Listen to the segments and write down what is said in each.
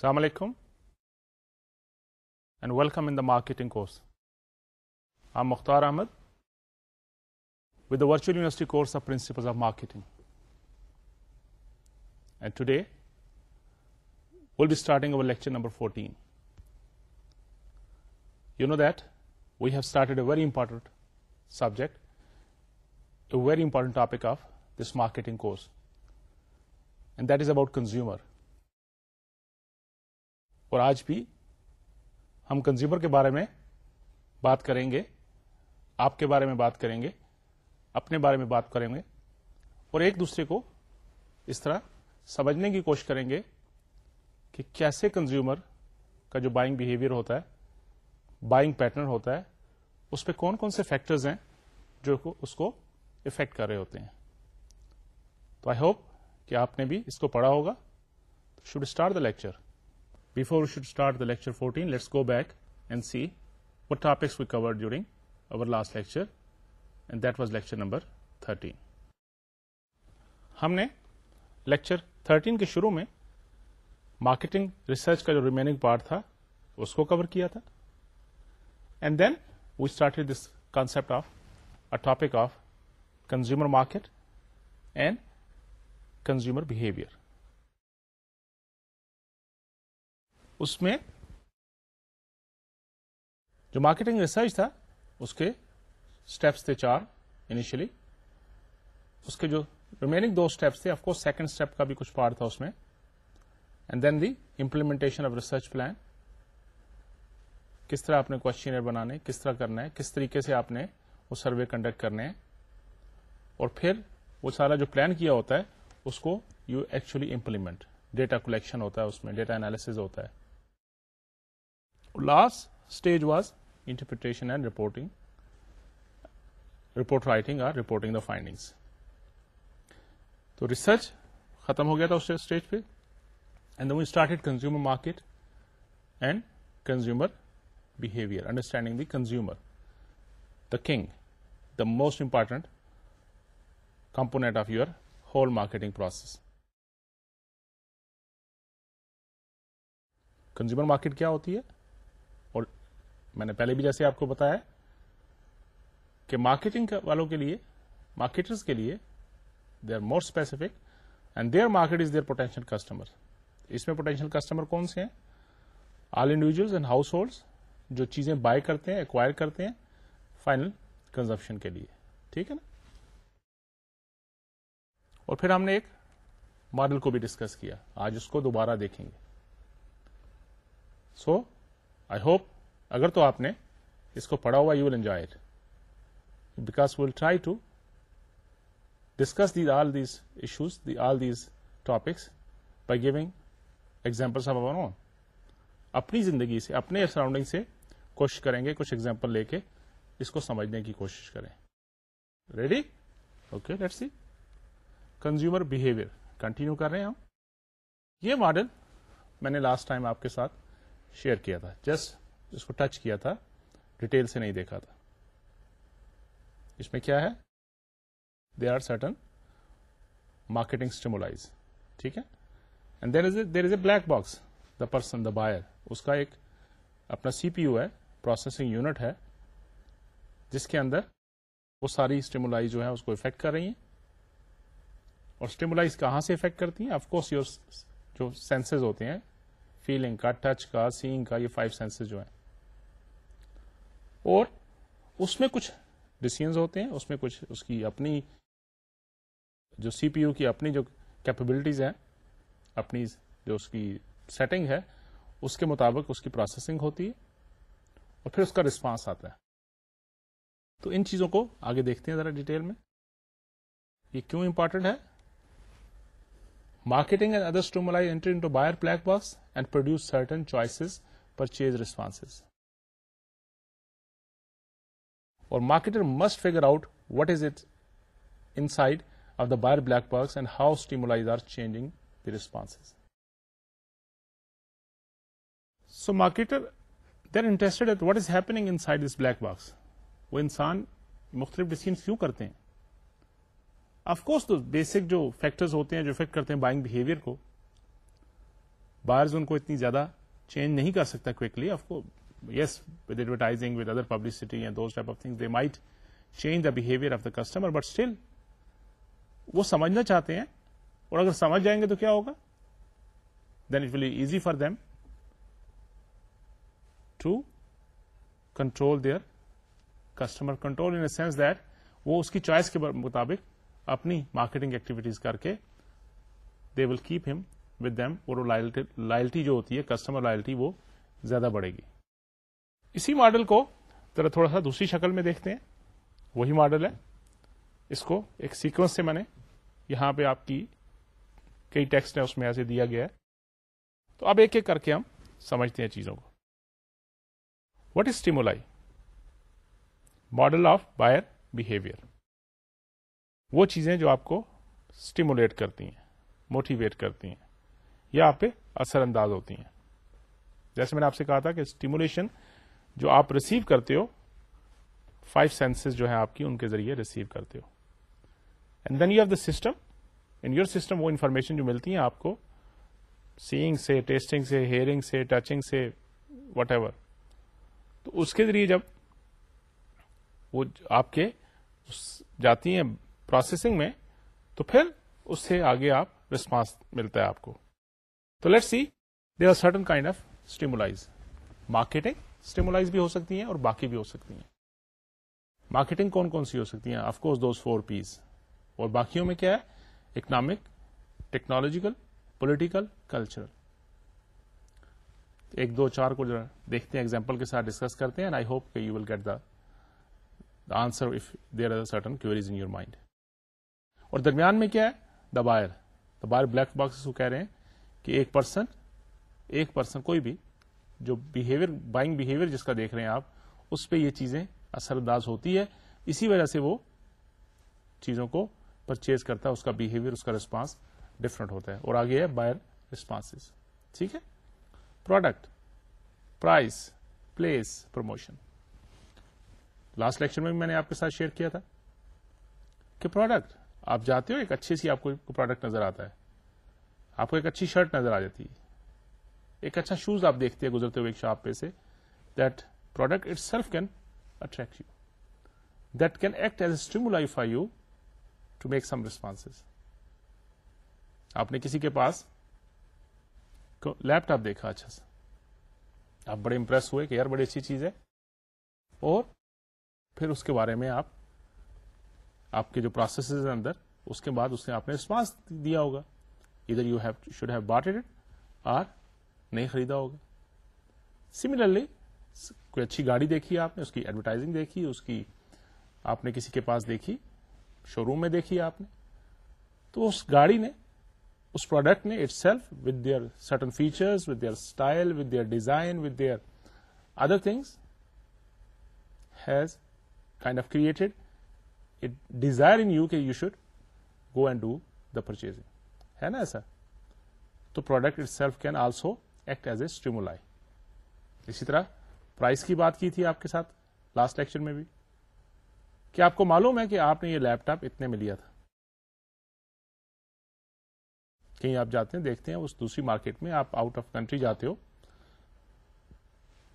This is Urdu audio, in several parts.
السلام علیکم and welcome in the marketing course I'm Mukhtar Ahmad with the virtual university course of principle of marketing and today will be starting our lecture number fourteen you know that we have started a very important subject a very important topic of this marketing course and that is about consumer اور آج بھی ہم کنزیومر کے بارے میں بات کریں گے، آپ کے بارے میں بات کریں گے، اپنے بارے میں بات کریں گے اور ایک دوسرے کو اس طرح سمجھنے کی کوشش کریں گے کہ کیسے کنزیومر کا جو بائنگ بہیویئر ہوتا ہے بائنگ پیٹرن ہوتا ہے، اس پہ کون کون سے فیکٹرز ہیں جو اس کو افیکٹ کر رہے ہوتے ہیں۔ تو آئی ہوپ کہ آپ نے بھی اس کو پڑھا ہوگا۔ Should start the lecture Before we should start the lecture 14, let's go back and see what topics we covered during our last lecture, and that was lecture number 13. ہم نے لیکچر 13 کے شروع میں مارکیٹنگ ریسرچ کا جو ریمیننگ پارٹ تھا اس کو کور کیا تھا and then we started this concept of a topic of consumer market and consumer behaviour اس میں جو مارکیٹنگ ریسرچ تھا، اس کے اسٹیپس تھے چار انیشلی اس کے جو ریمیننگ دو اسٹیپس تھے آف کورس سیکنڈ اسٹیپ کا بھی کچھ پارٹ تھا اس میں. And then the implementation of research plan کس طرح آپ نے کوشچن بنانے، کس طرح کرنا ہے، کس طریقے سے آپ نے وہ سروے کنڈکٹ کرنے ہیں. اور پھر وہ سارا جو پلان کیا ہوتا ہے، اس کو you actually implement data collection ہوتا ہے اس میں ڈیٹا انالیس ہوتا ہے. Last stage was interpretation and reporting report writing or reporting the findings تو ریسرچ ختم ہو گیا تھا اس اسٹیج پہ and we started consumer market and consumer behaviour understanding the consumer the king the most important component of your whole marketing process consumer market کیا ہوتی ہے میں نے پہلے بھی جیسے آپ کو بتایا کہ مارکیٹنگ والوں کے لیے مارکیٹرز کے لیے they are more specific and their market is their potential customer اس میں پوٹینشیل کسٹمر کون سے ہیں؟ All individuals and households جو چیزیں بائی کرتے ہیں ایکوائر کرتے ہیں فائنل کنزمپشن کے لیے. ٹھیک ہے نا؟ اور پھر ہم نے ایک ماڈل کو بھی ڈسکس کیا. آج اس کو دوبارہ دیکھیں گے. سو آئی ہوپ اگر تو آپ نے اس کو پڑھا ہوا you will enjoy it because will try to discuss these all these issues the all these topics by giving examples of our own اپنی زندگی سے، اپنے سراؤنڈنگ سے کوشش کریں گے، کچھ ایگزامپل لے کے اس کو سمجھنے کی کوشش کریں. Ready okay let see consumer behaviour continue کر رہے ہیں ہم. یہ ماڈل میں نے لاسٹ ٹائم آپ کے ساتھ شیئر کیا تھا. جسٹ جس کو ٹچ کیا تھا، ڈیٹیل سے نہیں دیکھا تھا۔ اس میں کیا ہے؟ They are certain marketing stimuli ٹھیک ہے؟ And there is a there is a black box the person the buyer اس کا ایک اپنا سی پی یو ہے پروسیسنگ یونٹ ہے، جس کے اندر وہ ساری اسٹیمولائی جو ہے اس کو افیکٹ کر رہی ہیں۔ اور اسٹیمولائز کہاں سے افیکٹ کرتی ہیں؟ کورس یور جو سینسز ہوتے ہیں فیلنگ کا ٹچ کا سینگ کا، یہ فائیو سینسز جو ہیں۔ اور اس میں کچھ ڈسیزنز ہوتے ہیں، اس میں کچھ اس کی اپنی جو سی پی یو کی اپنی جو کیپبلٹیز ہیں، اپنی جو اس کی سیٹنگ ہے، اس کے مطابق اس کی پروسیسنگ ہوتی ہے اور پھر اس کا رسپانس آتا ہے۔ تو ان چیزوں کو آگے دیکھتے ہیں ذرا ڈیٹیل میں۔ یہ کیوں امپورٹنٹ ہے؟ Marketing and other stimuli enter into buyer black box and produce certain choices purchase responses اور marketer must figure out what is it inside of the buyer black box and how stimuli are changing the response so marketer they're interested what is happening inside this black box وہ انسان مختلف ڈسیزن کیوں کرتے ہیں؟ آف کورس تو بیسک جو فیکٹرز ہوتے ہیں جو افیکٹ کرتے ہیں بائنگ بہیویئر کو بائرز ان کو اتنی زیادہ چینج نہیں کر سکتا کوکلی آف کو yes with advertising with other publicity and those type of thing they might change the behaviour of the customer but still وہ سمجھنا چاہتے ہیں اور اگر سمجھ جائیں گے تو کیا ہوگا؟ Then it will easy for them to control their customer control in sense that وہ اس کی چوائس کے مطابق اپنی مارکیٹنگ ایکٹیویٹیز کر کے دے ول کیپ ہم ود دم اور لائلٹی جو ہوتی ہے کسٹمر لائلٹی وہ زیادہ بڑھے گی۔ اسی ماڈل کو ذرا تھوڑا سا دوسری شکل میں دیکھتے ہیں۔ وہی ماڈل ہے۔ اس کو ایک سیکوینس سے میں نے یہاں پہ آپ کی کئی ٹیکسٹ ہے اس میں ایسے دیا گیا ہے۔ تو اب ایک ایک کر کے ہم سمجھتے ہیں چیزوں کو۔ What is stimuli model of buyer behaviour وہ چیزیں جو آپ کو اسٹیمولیٹ کرتی ہیں موٹیویٹ کرتی ہیں، یا آپ پہ اثر انداز ہوتی ہیں۔ جیسے میں نے آپ سے کہا تھا کہ اسٹیمولیشن جو آپ ریسیو کرتے ہو فائیو سینسز جو ہیں آپ کی، ان کے ذریعے ریسیو کرتے ہو۔ And then you have the system in your system وہ انفارمیشن جو ملتی ہیں آپ کو سیئنگ سے ٹیسٹنگ سے ہیئرنگ سے ٹچنگ سے وٹ ایور تو اس کے ذریعے جب وہ آپ کے جاتی ہیں پروسیسنگ میں، تو پھر اس سے آگے آپ ریسپانس ملتا ہے آپ کو۔ تو let see they are certain kind of stimulus marketing stimulus بھی ہو سکتی ہیں اور باقی بھی ہو سکتی ہیں۔ مارکیٹنگ کون کون سی ہو سکتی ہیں؟ آفکورس دوز فور پیس اور باقیوں میں کیا ہے؟ اکنامک ٹیکنالوجیکل پولیٹیکل کلچرل ایک دو چار کو دیکھتے ہیں ایگزامپل کے ساتھ ڈسکس کرتے ہیں آئی ہوپ کہ you will get the answer if there are certain queries in your mind اور درمیان میں کیا ہے؟ The buyer the buyer black box کو کہہ رہے ہیں کہ ایک پرسن ایک پرسن کوئی بھی جو بہیویئر بائنگ بہیویئر جس کا دیکھ رہے ہیں آپ، اس پہ یہ چیزیں اثر انداز ہوتی ہے۔ اسی وجہ سے وہ چیزوں کو پرچیز کرتا ہے، اس کا بہیویئر اس کا ریسپانس ڈفرنٹ ہوتا ہے۔ اور آگے ہے بائر ریسپانس ٹھیک ہے؟ Product price place promotion last lecture میں بھی میں نے آپ کے ساتھ شیئر کیا تھا کہ پروڈکٹ آپ جاتے ہو، ایک اچھی سی آپ کو پروڈکٹ نظر آتا ہے۔ آپ کو ایک اچھی شرٹ نظر آ جاتی ہے۔ ایک اچھا شوز آپ دیکھتے ہیں گزرتے ہوئے ایک شاپ پہ سے that product itself can attract you that can act as a stimuli for you to make some response آپ نے کسی کے پاس لیپ ٹاپ دیکھا؟ اچھا سا. آپ بڑے امپریس ہوئے کہ یار بڑی اچھی چیز ہے. اور پھر اس کے بارے میں آپ آپ کے جو پروسیس اندر، اس کے بعد اس نے آپ نے ریسپانس دیا ہوگا. ادھر you have should have bought it or نہیں خریدا ہوگا۔ سملرلی کوئی اچھی گاڑی دیکھی آپ نے، اس کی ایڈورٹائزنگ دیکھی، اس کی آپ نے کسی کے پاس دیکھی شو روم میں دیکھی آپ نے۔ تو اس گاڑی نے، اس پروڈکٹ نے itself with their certain features with their style with their design with their other things has kind of created it desire in you کہ you should go and do the purchasing ہے نا ایسا؟ تو product itself can also act as a stimuli اسی طرح پرائز کی بات کی تھی آپ کے ساتھ لاسٹ لیکچر میں بھی. کیا آپ کو معلوم ہے کہ آپ نے یہ لیپ ٹاپ اتنے میں لیا تھا؟ کہیں آپ جاتے ہیں، دیکھتے ہیں اس دوسری مارکیٹ میں آپ آؤٹ آف کنٹری جاتے ہو،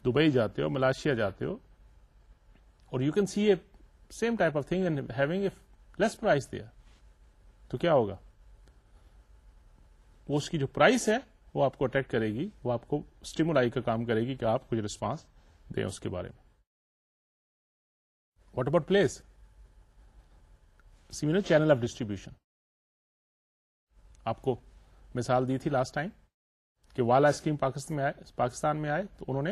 دبئی جاتے ہو ملائشیا جاتے ہو، اور you can see a same type of thing and having a less price دیا تو کیا ہوگا؟ وہ اس کی جو پرائز ہے وہ آپ کو اٹیک کرے گی، وہ آپ کو اسٹیمولائی کا کام کرے گی کہ آپ کچھ ریسپانس دیں اس کے بارے میں۔ What about place seminar channel of distribution آپ کو مثال دی تھی لاسٹ ٹائم کہ وال آئس کریم پاکستان میں آئے تو انہوں نے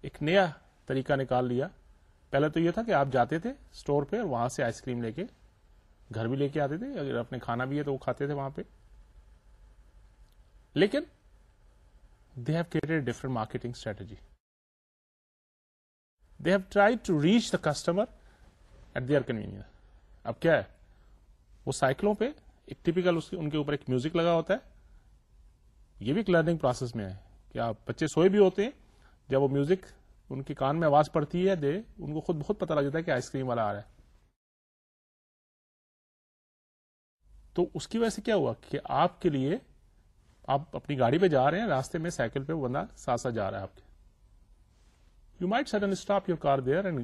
ایک نیا طریقہ نکال لیا۔ پہلے تو یہ تھا کہ آپ جاتے تھے اسٹور پہ اور وہاں سے آئس کریم لے کے گھر بھی لے کے آتے تھے۔ اگر اپنے کھانا بھی ہے تو وہ کھاتے تھے وہاں پہ۔ لیکن they have created different marketing strategy they have try to reach the customer at their convenience اب کیا ہے؟ وہ سائیکلوں پہ ایک ٹیپیکل ان کے اوپر ایک میوزک لگا ہوتا ہے۔ یہ بھی ایک لرننگ پروسیس میں ہے کہ آپ بچے سوئے بھی ہوتے ہیں، جب وہ میوزک ان کے کان میں آواز پڑتی ہے، دے ان کو خود بہت پتا لگ جاتا ہے کہ آئس کریم والا آ رہا ہے۔ تو اس کی وجہ سے کیا ہوا کہ آپ کے لیے آپ اپنی گاڑی پہ جا رہے ہیں، راستے میں سائیکل پہ، وہ بندہ ساتھ ساتھ جا رہا ہے آپ کے۔ You might sudden stop your car there and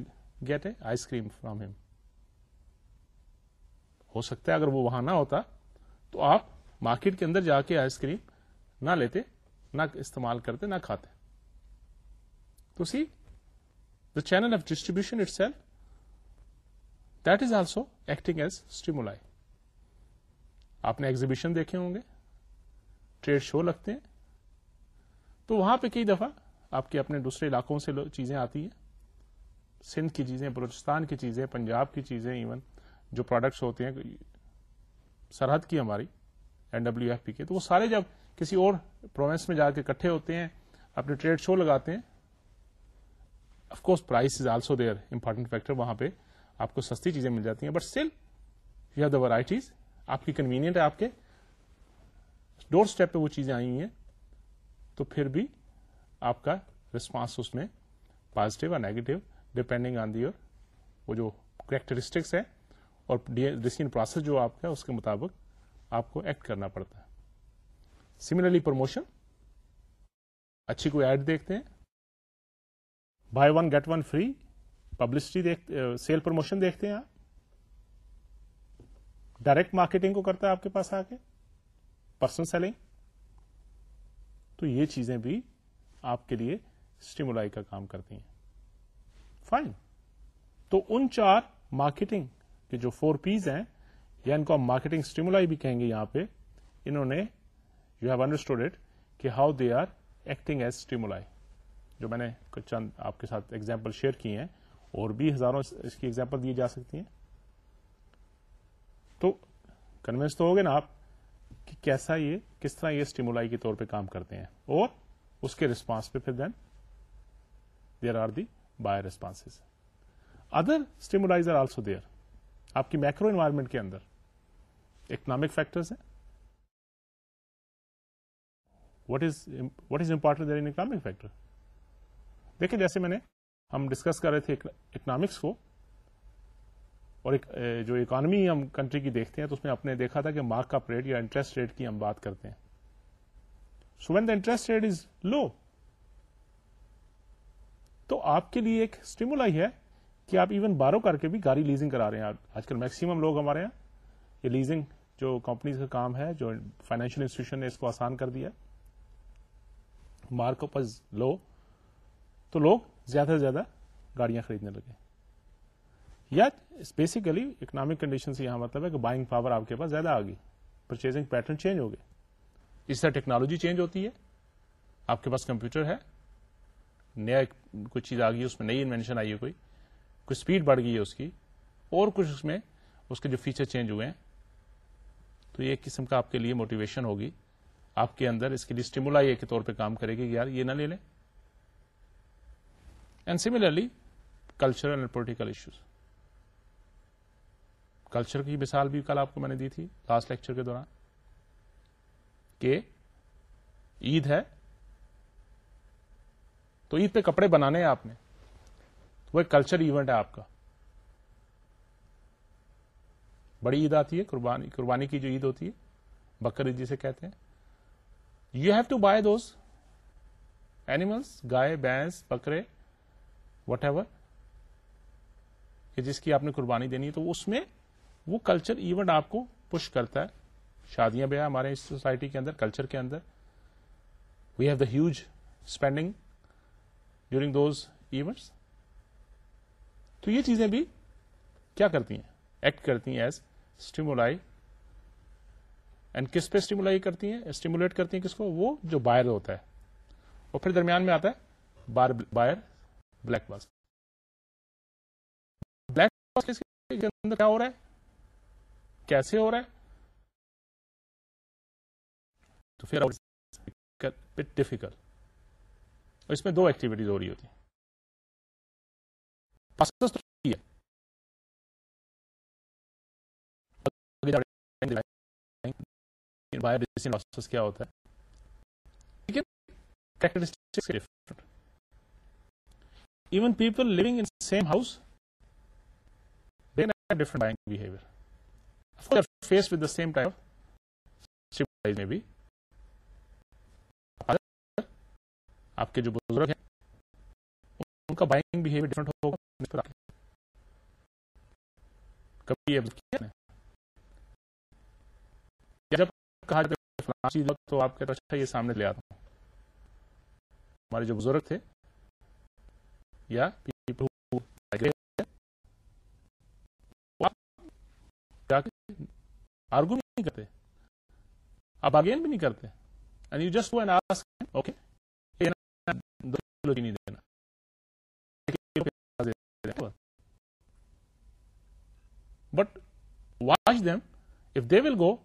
get a ice cream from ہم ہو سکتا ہے اگر وہ وہاں نہ ہوتا تو آپ مارکیٹ کے اندر جا کے آئس کریم نہ لیتے، نہ استعمال کرتے، نہ کھاتے۔ تو see the channel of distribution itself that is also acting as stimuli آپ نے ایگزیبیشن دیکھے ہوں گے۔ ٹریڈ شو لگتے ہیں۔ تو وہاں پہ کئی دفعہ آپ کے اپنے دوسرے علاقوں سے چیزیں آتی ہیں۔ سندھ کی چیزیں، بلوچستان کی چیزیں، پنجاب کی چیزیں ایون جو پروڈکٹس ہوتے ہیں، سرحد کی ہماری این ڈبلو ایف پی کے۔ تو وہ سارے جب کسی اور پروونس میں جا کے کٹھے ہوتے ہیں، اپنے ٹریڈ شو لگاتے ہیں of course price is also their important factor وہاں پہ آپ کو سستی چیزیں مل جاتی ہیں۔ But still you have the varieties آپ کی کنوینئنٹ ہے آپ کے۔ ڈور اسٹیپ پہ وہ چیزیں آئی ہیں، تو پھر بھی آپ کا ریسپانس اس میں پازیٹو اور نیگیٹو ڈپینڈنگ آن دیور وہ جو کریکٹرسٹکس ہے اور ڈسین پروسیس جو آپ کا اس کے مطابق آپ کو ایکٹ کرنا پڑتا ہے۔ سملرلی پروموشن اچھی کوئی ایڈ دیکھتے ہیں۔ Buy one get one free publicity دیکھتے سیل پروموشن دیکھتے ہیں آپ۔ ڈائریکٹ مارکیٹنگ کو کرتا ہے آپ کے پاس آ کے۔ پرسنل سیلنگ، تو یہ چیزیں بھی آپ کے لیے اسٹیمولائی کا کام کرتی ہیں۔ فائن تو ان چار مارکیٹنگ کے جو فور پیز ہیں، یا ان کو ہم مارکیٹنگ اسٹیمولائی بھی کہیں گے یہاں پہ، انہوں نے یو ہیو انڈرسٹوڈ اٹ کہ how they are acting as stimuli جو میں نے کچھ چند آپ کے ساتھ ایگزامپل شیئر کی ہیں، اور بھی ہزاروں اس کی ایگزامپل دی جا سکتی ہیں۔ تو کنوینس تو ہوگے نا آپ؟ کہ کیسا یہ، کس طرح یہ اسٹیمولائی کے طور پہ کام کرتے ہیں؟ اور اس کے ریسپانس پہ پھر then there are the buyer response other stimuli are also there آپ کی مائکرو انوائرمنٹ کے اندر اکنامک فیکٹرز ہیں. What is what is important there in economic factor دیکھیں جیسے میں نے ہم ڈسکس کر رہے تھے اکنامکس کو اور ایک جو اکانمی ہم کنٹری کی دیکھتے ہیں تو اس میں اپنے دیکھا تھا کہ مارک اپ ریٹ یا انٹرسٹ ریٹ کی ہم بات کرتے ہیں۔ So when the interest rate is low تو آپ کے لیے ایک اسٹیمولائی ہے کہ آپ ایون بارو کر کے بھی گاڑی لیزنگ کرا رہے ہیں۔ آج کل میکسیمم لوگ ہمارے یہاں یہ لیزنگ جو کمپنیز کا کام ہے، جو فائنینشیل انسٹیٹیوشن نے اس کو آسان کر دیا مارک اپ از لو تو لوگ زیادہ سے زیادہ گاڑیاں خریدنے لگے۔ یا بیسیکلی اکنامک کنڈیشن سے یہاں مطلب ہے کہ بائنگ پاور آپ کے پاس زیادہ آ گئی پرچیزنگ پیٹرن چینج ہو گئے۔ اس طرح ٹیکنالوجی چینج ہوتی ہے۔ آپ کے پاس کمپیوٹر ہے۔ نیا کوئی چیز آ گئی اس میں نئی انوینشن آئی ہے کوئی۔ کوئی اسپیڈ بڑھ گئی ہے اس کی۔ اور کچھ اس میں اس کے جو فیچر چینج ہوئے ہیں، تو یہ ایک قسم کا آپ کے لیے موٹیویشن ہوگی۔ آپ کے اندر اس کے لیے اسٹیمولا کے طور پہ کام کرے گی یار یہ نہ لے لیں۔ And similarly cultural and political issues culture کی مثال بھی کل آپ کو میں نے دی تھی لاسٹ لیکچر کے دوران کہ عید ہے تو عید پہ کپڑے بنانے ہیں آپ نے وہ ایک کلچر ایونٹ ہے آپ کا بڑی عید آتی ہے قربانی قربانی کی جو عید ہوتی ہے بکر عید جسے کہتے ہیں you have to buy those animals گائے بینس بکرے وٹ ایور جس کی آپ نے قربانی دینی ہے تو اس میں وہ کلچر ایونٹ آپ کو پش کرتا ہے۔ شادیاں بھی ہمارے اس سوسائٹی کے اندر کلچر کے اندر۔ We have the huge spending during those events تو یہ چیزیں بھی کیا کرتی ہیں؟ ایکٹ کرتی ہیں ایز اسٹیمولائی اینڈ کس پہ اسٹیمولائی کرتی ہیں؟ اسٹیمولیٹ کرتی ہیں کس کو؟ وہ جو بائر ہوتا ہے۔ اور پھر درمیان میں آتا ہے بار buyer black box black box کے اندر کیا ہو رہا ہے؟ کیسے ہو رہا ہے؟ تو پھر ڈیفیکلٹ اس میں دو ایکٹیویٹیز ہو رہی ہوتی ہیں۔ کیا ہوتا ہے؟ Even people living in same house different buying behaviour face with the same type میں بھی آپ کے جو بزرگ ہیں ان کا بائنگ بہیویئر ڈفرنٹ ہوگا کبھی جب کہا جاتا تو آپ کہتے اچھا یہ سامنے لے آتا ہوں ہمارے جو بزرگ تھے یا پیپل آرگو بھی نہیں کرتے۔ آپ آگین بھی نہیں کرتے۔ And you just and ask okay نہیں دینا۔ But watch them if they will go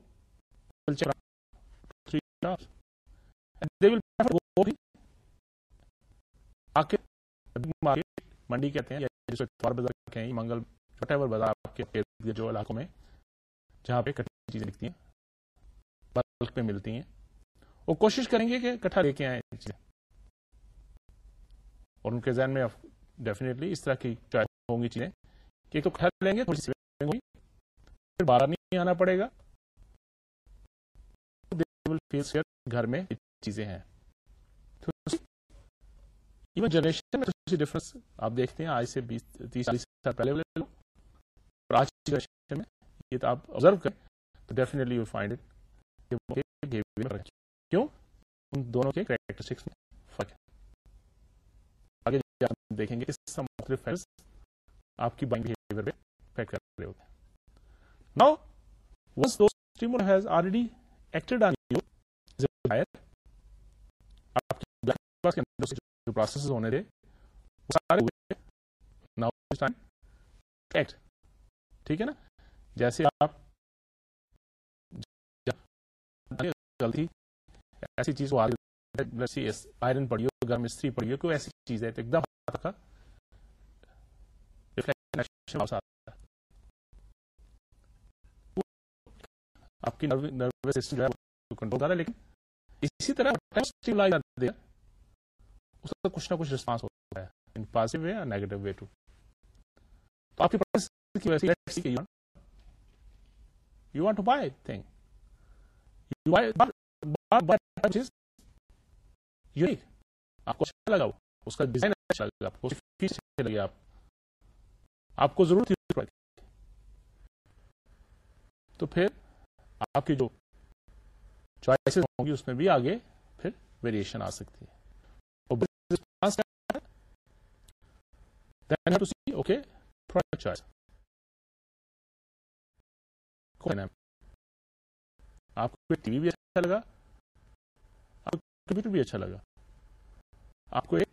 they will منڈی کہتے ہیں منگل وٹ ایور بازار آپ کے جو علاقوں میں جہاں پہ کٹھی چیزیں لکھتی ہیں۔ بلک پہ ملتی ہیں۔ وہ کوشش کریں گے کہ کٹھا لے کے آئیں چیزیں۔ اور ان کے ذہن میں ڈیفینیٹلی اس طرح کی چوائس ہوں گی چیزیں کہ ایک تو کٹھا لیں گے، تھوڑی سی ہوگی پھر باہر نہیں آنا پڑے گا۔ گھر میں چیزیں ہیں۔ ایون جنریشن میں ڈفرنس آپ دیکھتے ہیں۔ آج سے بیس، تیس، چالیس سال پہلے لے لو اور آج کی جنریشن میں یہ تو آپ آبزرو کریں۔ ڈیفینیٹلی یو فائنڈ اٹ کیوں ان دونوں کے کریکٹرسٹکس میں فرق ہے آگے دیکھیں گے اس مختلف فیلس آپ کی بائنگ بہیویئر پہ افیکٹ کر رہے ہوتے ہیں now once the stimulus has already acted on you آپ کی جو پروسیس ہونے تھے وہ سارے ہوئے ناؤ ٹائم ایکٹ ٹھیک ہے نا جیسے آپ غلطی ایسی چیز کو آئرن پڑی ہو گھر مستری پڑی ہو کوئی ایسی چیز ہے ایک دم اچھا آپ کی نروس سسٹم جو ہے کنٹرول کر رہا ہے، لیکن اسی طرح اس کا کچھ نہ کچھ ریسپانس ہوتا ہے ان پازیٹو وے اور نیگیٹو وے ٹو تو آپ کی وجہ سے You want to buy a thing. You buy, buy, buy is آپ کو اچھا لگا اس کا ڈیزائن اچھا لگا آپ کو فیس اچھے لگے آپ آپ کو ضرورت ہی تو پھر آپ کی جو چوائسیز ہوں گی اس میں بھی آگے پھر ویریشن آ سکتی ہے اوکے چوائس آپ کو ٹی وی بھی اچھا لگا؟ آپ کو کمپیوٹر بھی اچھا لگا؟ آپ کو ایک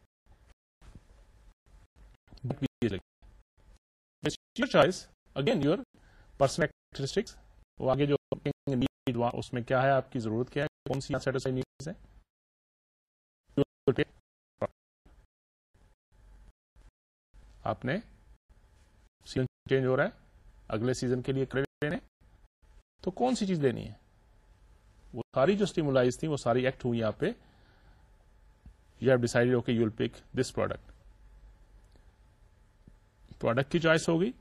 choice again your personal characteristics وہ آگے جو نیڈ اس میں کیا ہے؟ آپ کی ضرورت کیا ہے؟ کون سی سیٹسفائی نیڈس ہے آپ نے سیزن چینج ہو رہا ہے۔ اگلے سیزن کے لیے کریڈٹ لینے تو کون سی چیز لینی ہے؟ وہ ساری جو اسٹیمولائز تھی وہ ساری ایکٹ ہوئی یہاں پہ۔ You have decide okay you will pick this product product کی چوائس ہوگی۔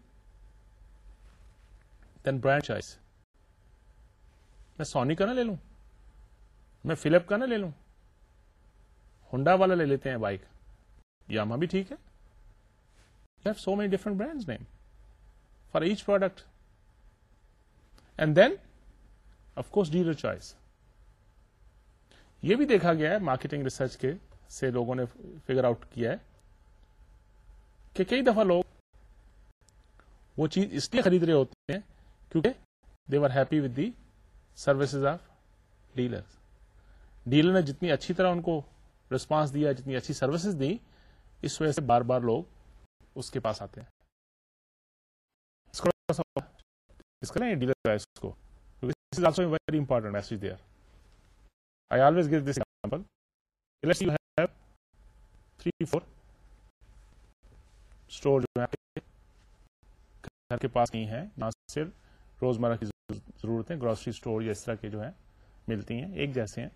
دین برانڈ چوائس میں سونی کا نہ لے لوں۔ میں فلپ کا نہ لے لوں۔ ہنڈا والا لے لیتے ہیں بائک یاما بھی ٹھیک ہے۔ You have so many different brand name for each product and then of course dealer choice یہ بھی دیکھا گیا ہے مارکیٹنگ ریسرچ کے سے لوگوں نے فگر آؤٹ کیا ہے کہ کئی دفعہ لوگ وہ چیز اس لیے خرید رہے ہوتے ہیں کیونکہ they are happy with the services of dealer dealer نے جتنی اچھی طرح ان کو ریسپانس دیا، جتنی اچھی سروسز دی اس وجہ سے بار بار لوگ اس کے پاس آتے ہیں۔ اس ڈیلر کو very important message there I always give this example you have three four store جو ہے گھر کے پاس نہیں ہے جہاں صرف روزمرہ کی ضرورتیں گروسری اسٹور یا اس طرح کے جو ہیں ملتی ہیں، ایک جیسے ہیں۔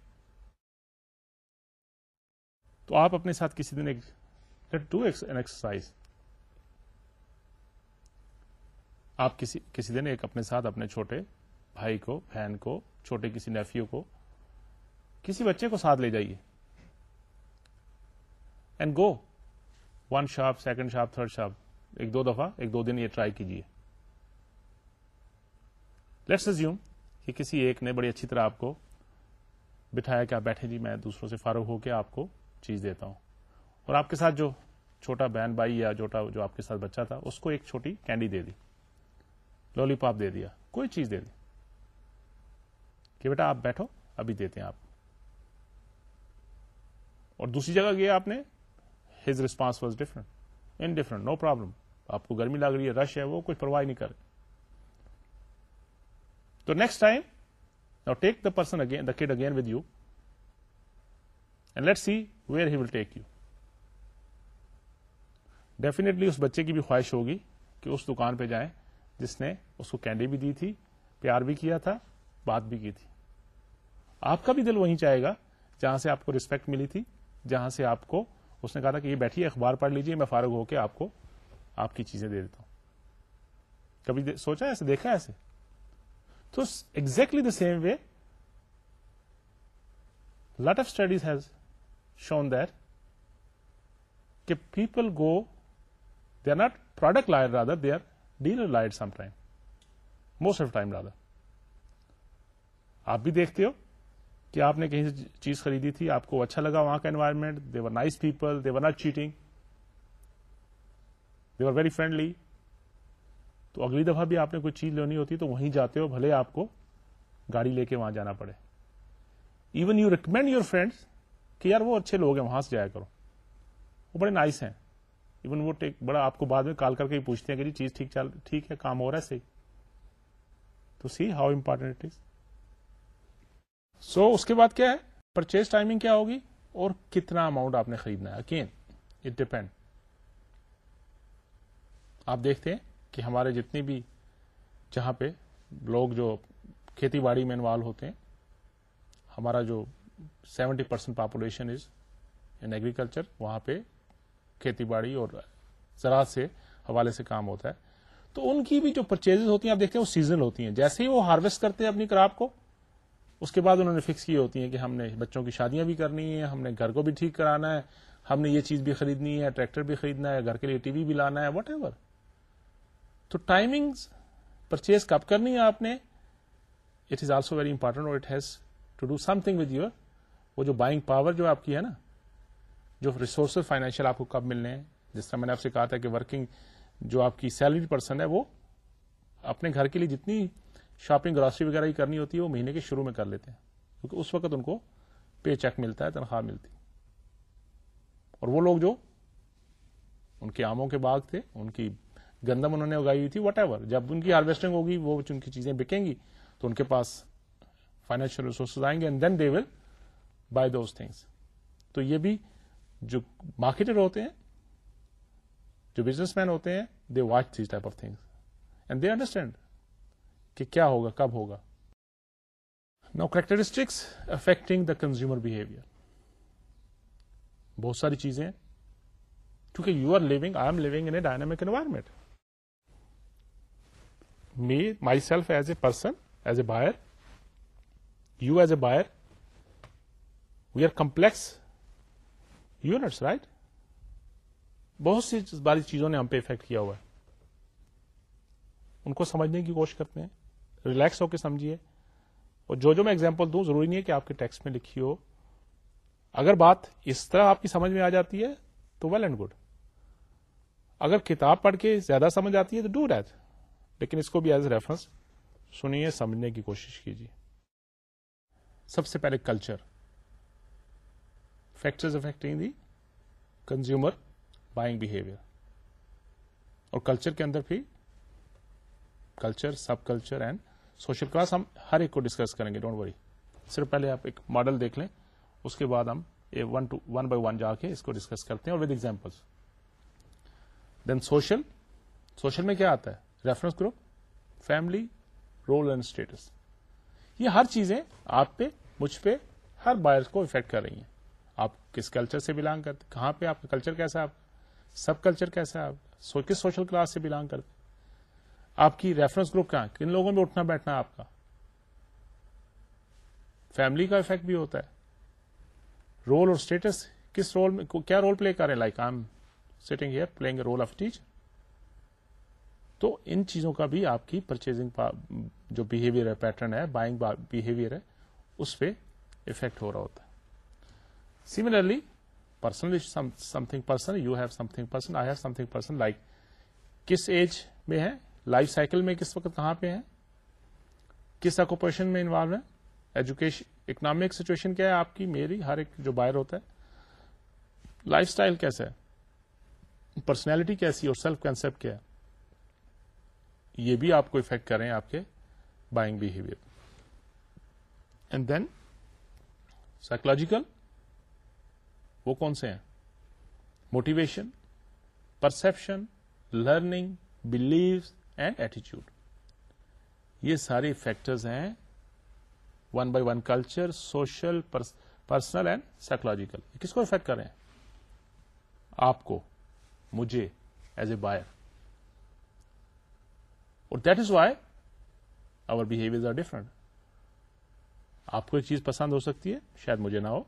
تو آپ اپنے ساتھ کسی دن ایک ٹو ایکسرسائز آپ کسی کسی دن ایک اپنے ساتھ، اپنے چھوٹے بھائی کو، بہن کو، چھوٹے کسی نیفیو کو کسی بچے کو ساتھ لے جائیے۔ And go one shop second shop third shop ایک دو دفعہ، ایک دو دن یہ ٹرائی کیجیے۔ لیٹس ازیوم کہ کسی ایک نے بڑی اچھی طرح آپ کو بٹھایا کہ آپ بیٹھے جی میں دوسروں سے فاروق ہو کے آپ کو چیز دیتا ہوں۔ اور آپ کے ساتھ جو چھوٹا بہن بھائی یا چھوٹا جو آپ کے ساتھ بچہ تھا، اس کو ایک چھوٹی کینڈی دے دی۔ لولی پاپ دے دیا۔ کوئی چیز دے دی۔ کہ بیٹا آپ بیٹھو، ابھی دیتے ہیں آپ۔ اور دوسری جگہ گیا آپ نے؟ His response was different in different no problem آپ کو گرمی لگ رہی ہے رش ہے، وہ کچھ پرواہ نہیں کرے تو نیکسٹ ٹائم نا take the person again the kid again with you and let see where he will take you definitely اس بچے کی بھی خواہش ہوگی کہ اس دکان پہ جائیں جس نے اس کو کینڈی بھی دی تھی، پیار بھی کیا تھا، بات بھی کی تھی۔ آپ کا بھی دل وہیں چاہے گا جہاں سے آپ کو ریسپیکٹ ملی تھی۔ جہاں سے آپ کو اس نے کہا تھا کہ یہ بیٹھیے، اخبار پڑھ لیجیے میں فارغ ہو کے آپ کو آپ کی چیزیں دے دیتا ہوں۔ کبھی سوچا ایسے؟ دیکھا ایسے؟ تو exactly the same way lot of studies has shown that کہ people go they are not product liar rather they are dealer liar some time most of time rather آپ بھی دیکھتے ہو کہ آپ نے کہیں سے چیز خریدی تھی، آپ کو اچھا لگا وہاں کا environment they nice people they not cheating they very friendly تو اگلی دفعہ بھی آپ نے کوئی چیز لینی ہوتی تو وہیں جاتے ہو، بھلے آپ کو گاڑی لے کے وہاں جانا پڑے۔ Even you recommend your friends کہ یار وہ اچھے لوگ ہیں، وہاں سے جایا کرو۔ وہ بڑے نائس ہیں۔ ایون وہ بڑا آپ کو بعد میں کال کر کے پوچھتے ہیں کہ جی چیز ٹھیک چل، ٹھیک ہے، کام ہو رہا ہے، صحیح۔ تو see how important it is so اس کے بعد کیا ہے؟ پرچیز ٹائمنگ کیا ہوگی؟ اور کتنا اماؤنٹ آپ نے خریدنا ہے؟ اکین اٹ ڈپینڈ آپ دیکھتے ہیں کہ ہمارے جتنی بھی جہاں پہ لوگ جو کھیتی باڑی میں انوالو ہوتے ہیں، ہمارا جو seventy percent population is in agriculture وہاں پہ کھیتی باڑی اور زراعت سے حوالے سے کام ہوتا ہے۔ تو ان کی بھی جو پرچیز ہوتی ہیں، آپ دیکھتے ہیں، وہ سیزن ہوتی ہیں۔ جیسے ہی وہ ہارویسٹ کرتے ہیں اپنی کراپ کو اس کے بعد انہوں نے فکس کی ہوتی ہیں کہ ہم نے بچوں کی شادیاں بھی کرنی ہیں، ہم نے گھر کو بھی ٹھیک کرانا ہے، ہم نے یہ چیز بھی خریدنی ہے، ٹریکٹر بھی خریدنا ہے، گھر کے لیے ٹی وی بھی لانا ہے وٹ ایور تو ٹائمنگ پرچیز کب کرنی ہے آپ نے؟ It is also very important اور it has to do something with your وہ جو بائنگ پاور جو آپ کی ہے نا، جو ریسورسز فائنینشیل آپ کو کب ملنے ہیں، جس طرح میں نے آپ سے کہا تھا کہ ورکنگ جو آپ کی سیلری پرسن ہے، وہ اپنے گھر کے لیے جتنی شاپنگ گراسری وغیرہ ہی کرنی ہوتی ہے، وہ مہینے کے شروع میں کر لیتے ہیں۔ کیونکہ اس وقت ان کو پے چیک ملتا ہے، تنخواہ ملتی۔ اور وہ لوگ جو ان کے آموں کے باغ تھے، ان کی گندم انہوں نے اگائی ہوئی تھی وٹ ایور جب ان کی ہارویسٹنگ ہوگی، وہ ان کی چیزیں بکیں گی، تو ان کے پاس فائنینشیل ریسورسز آئیں گے and then they will buy those things تو یہ بھی جو مارکیٹر ہوتے ہیں، جو بزنس مین ہوتے ہیں they watch these type of things and they understand کہ کیا ہوگا، کب ہوگا۔ No characteristics affecting the consumer behaviour بہت ساری چیزیں کیونکہ you are living I am living in a dynamic environment me myself as a person as a buyer you as a buyer we are complex units right بہت سی باری چیزوں نے ہم پہ افیکٹ کیا ہوا ہے۔ ان کو سمجھنے کی کوشش کرتے ہیں۔ ریلیکس ہو کے سمجھیے۔ اور جو جو میں اگزامپل دوں، ضروری نہیں ہے کہ آپ کے ٹیکسٹ میں لکھی ہو۔ اگر بات اس طرح آپ کی سمجھ میں آ جاتی ہے، تو ویل اینڈ گڈ اگر کتاب پڑھ کے زیادہ سمجھ آتی ہے، تو ڈو ڈیٹ لیکن اس کو بھی ایز اے ریفرنس سنیے، سمجھنے کی کوشش کیجیے۔ سب سے پہلے culture factors affecting the. Consumer buying behaviour اور کلچر کے اندر بھی culture sub culture and social class ہم ہر ایک کو ڈسکس کریں گے ڈونٹ وری صرف پہلے آپ ایک ماڈل دیکھ لیں، اس کے بعد ہم one to one by one جا کے اس کو ڈسکس کرتے ہیں اور with example then social social میں کیا آتا ہے؟ Reference group family role and status یہ ہر چیزیں آپ پہ، مجھ پہ ہر بائر کو افیکٹ کر رہی ہیں۔ آپ کس کلچر سے بلانگ کرتے، کہاں پہ آپ کا کلچر کیسا ہے؟ آپ سب کلچر کیسا ہے؟ آپ کس سوشل کلاس سے بلانگ کرتے؟ آپ کی ریفرنس گروپ کہاں کن لوگوں میں اٹھنا بیٹھنا ہے آپ کا؟ فیملی کا افیکٹ بھی ہوتا ہے۔ رول اور اسٹیٹس کس رول میں، کیا رول پلے کریں like I am sitting here playing a role of teach تو ان چیزوں کا بھی آپ کی پرچیزنگ جو بہیویئر ہے پیٹرن ہے بائنگ بہیویئر ہے، اس پہ افیکٹ ہو رہا ہوتا ہے۔ Similarly personal something person you have something person I have something person like کس ایج میں ہے؟ لائف سائیکل میں کس وقت کہاں پہ ہے کس اکوپیشن میں انوالو ہے ایجوکیشن اکنامک سچویشن کیا ہے آپ کی؟ میری، ہر ایک جو بائر ہوتا ہے۔ لائف اسٹائل کیسا ہے؟ پرسنالٹی کیسی اور سیلف کنسپٹ کیا ہے؟ یہ بھی آپ کو افیکٹ کریں آپ کے buying behaviour and then psychological وہ کون سے ہیں؟ Motivation perception learning belief and ایٹیچیوڈ یہ سارے فیکٹرز ہیں one by one culture social personal and psychological کس کو افیکٹ کر رہے ہیں؟ آپ کو، مجھے ایز اے بائر اور that is why our behaviour are different آپ کو ایک چیز پسند ہو سکتی ہے، شاید مجھے نہ ہو۔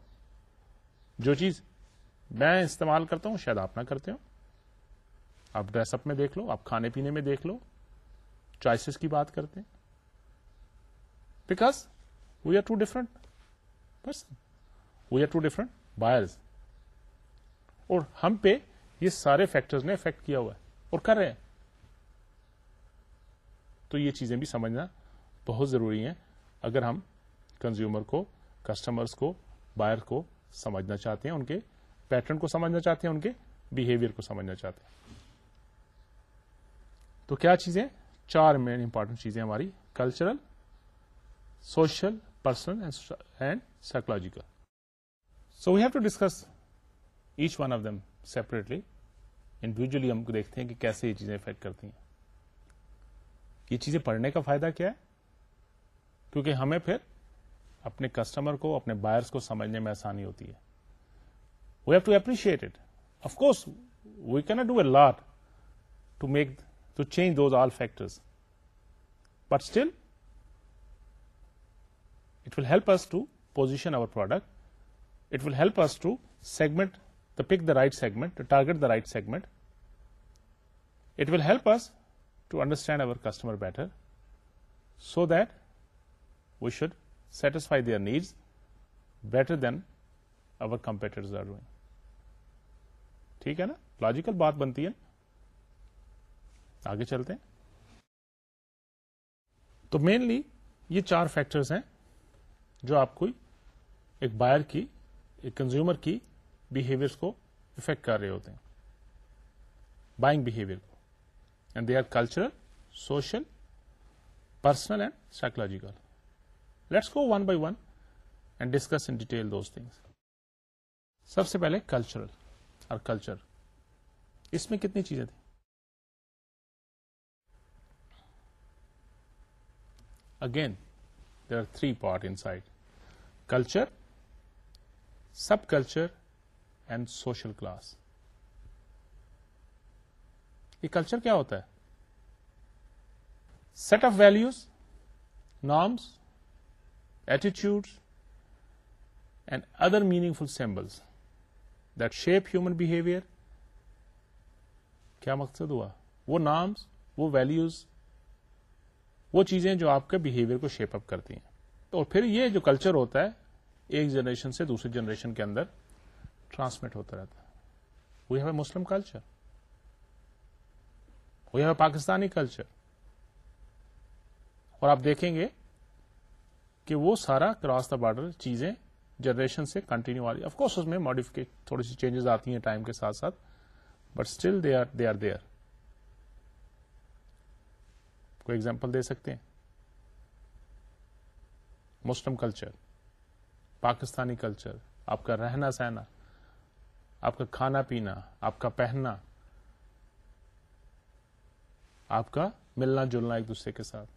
جو چیز میں استعمال کرتا ہوں، شاید آپ نہ کرتے ہو آپ ڈریس اپ میں دیکھ لو، آپ کھانے پینے میں دیکھ لو۔ چوائسیز کی بات کرتے ہیں. Because we are two different person we are two different buyers اور ہم پہ یہ سارے فیکٹرز نے افیکٹ کیا ہوا ہے اور کر رہے ہیں. تو یہ چیزیں بھی سمجھنا بہت ضروری ہیں اگر ہم کنزیومر کو کسٹمرس کو بائر کو سمجھنا چاہتے ہیں، ان کے پیٹرن کو سمجھنا چاہتے ہیں، ان کے بہیویئر کو سمجھنا چاہتے ہیں. تو کیا چیزیں چار مین امپورٹنٹ چیزیں ہماری cultural social personal and psychological so we have to discuss each one of them separately individually ہم کو دیکھتے ہیں کہ کیسے یہ چیزیں افیکٹ کرتی ہیں۔ یہ چیزیں پڑھنے کا فائدہ کیا ہے؟ کیونکہ ہمیں پھر اپنے کسٹمر کو، اپنے بائرس کو سمجھنے میں آسانی ہوتی ہے۔ We have to appreciate it of course we can't do a lot to make to change those all factors but still it will help us to position our product it will help us to segment the pick the right segment to target the right segment it will help us to understand our customer better so that we should satisfy their needs better than our competitors are doing ٹھیک ہے نا؟ لاجیکل بات بنتی ہے۔ آگے چلتے ہیں۔ تو مینلی یہ چار فیکٹرز ہیں جو آپ کو ایک بائر کی، ایک کنزیومر کی بہیویئر کو افیکٹ کر رہے ہوتے ہیں۔ بائنگ بہیویئر کو۔ And they are cultural social personal and psychological let's go one by one and discuss in detail those things سب سے پہلے کلچرل اور کلچر اس میں کتنی چیزیں تھیں؟ Again there are three part inside culture sub culture and social class یہ کلچر کیا ہوتا ہے set of values norms ایٹیچیوڈ and other meaningful symbols that shape human behaviour کیا مقصد ہوا وہ نامس وہ ویلوز وہ چیزیں جو آپ کے بہیویئر کو شیپ اپ کرتی ہیں۔ اور پھر یہ جو کلچر ہوتا ہے، ایک جنریشن سے دوسری جنریشن کے اندر ٹرانسمٹ ہوتا رہتا ہے۔ We have a Muslim culture we have a Pakistani culture اور آپ دیکھیں گے کہ وہ سارا کراس دا بارڈر چیزیں جنریشن سے کنٹینیو آ رہی آف کورس اس میں ماڈیفکیٹ تھوڑی سی چینجز آتی ہیں ٹائم کے ساتھ ساتھ but still they are they are there کوئی ایگزامپل دے سکتے ہیں؟ مسلم کلچر پاکستانی کلچر آپ کا رہنا سہنا، آپ کا کھانا پینا، آپ کا پہننا، آپ کا ملنا جلنا ایک دوسرے کے ساتھ،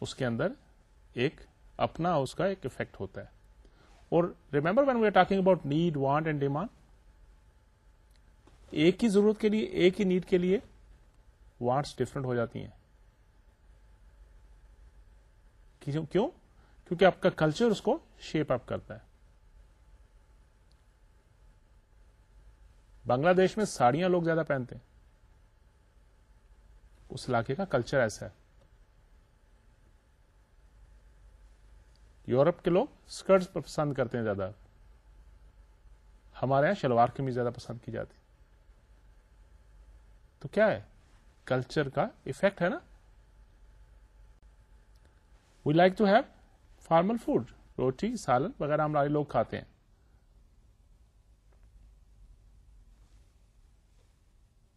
اس کے اندر ایک اپنا اس کا ایک افیکٹ ہوتا ہے۔ اور remember when we are talking about need want and demand ایک ہی ضرورت کے لیے، ایک ہی نیڈ کے لیے وانٹس ڈفرنٹ ہو جاتی ہیں۔ کیوں کیونکہ آپ کا کلچر اس کو شیپ اپ کرتا ہے۔ بنگلہ دیش میں ساڑیاں لوگ زیادہ پہنتے ہیں۔ اس علاقے کا کلچر ایسا ہے۔ یورپ کے لوگ اسکرٹ پسند کرتے ہیں زیادہ۔ ہمارے یہاں شلوار قمیض زیادہ پسند کی جاتی۔ تو کیا ہے؟ کلچر کا افیکٹ ہے نا؟ We like to have formal food روٹی سالن وغیرہ ہمارے لوگ کھاتے ہیں۔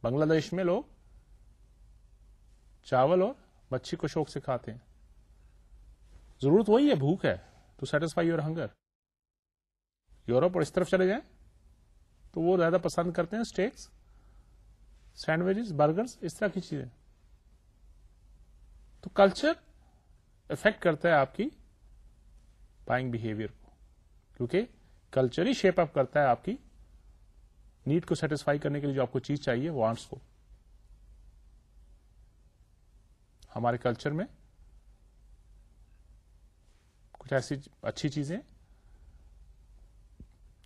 بنگلہ دیش میں لوگ چاول اور مچھی کو شوق سے کھاتے ہیں۔ ضرورت وہی ہے، بھوک ہے to satisfy your hunger Europe اور اس طرف چلے جائیں تو وہ زیادہ پسند کرتے ہیں اسٹیکس سینڈوچز، برگرز، اس طرح کی چیزیں۔ تو کلچر افیکٹ کرتا ہے آپ کی بائنگ بہیویئر کو۔ کیونکہ کلچر ہی شیپ اپ کرتا ہے آپ کی نیڈ کو سیٹسفائی کرنے کے لیے جو آپ کو چیز چاہیے وانٹس کو۔ ہمارے کلچر میں کچھ ایسی اچھی چیزیں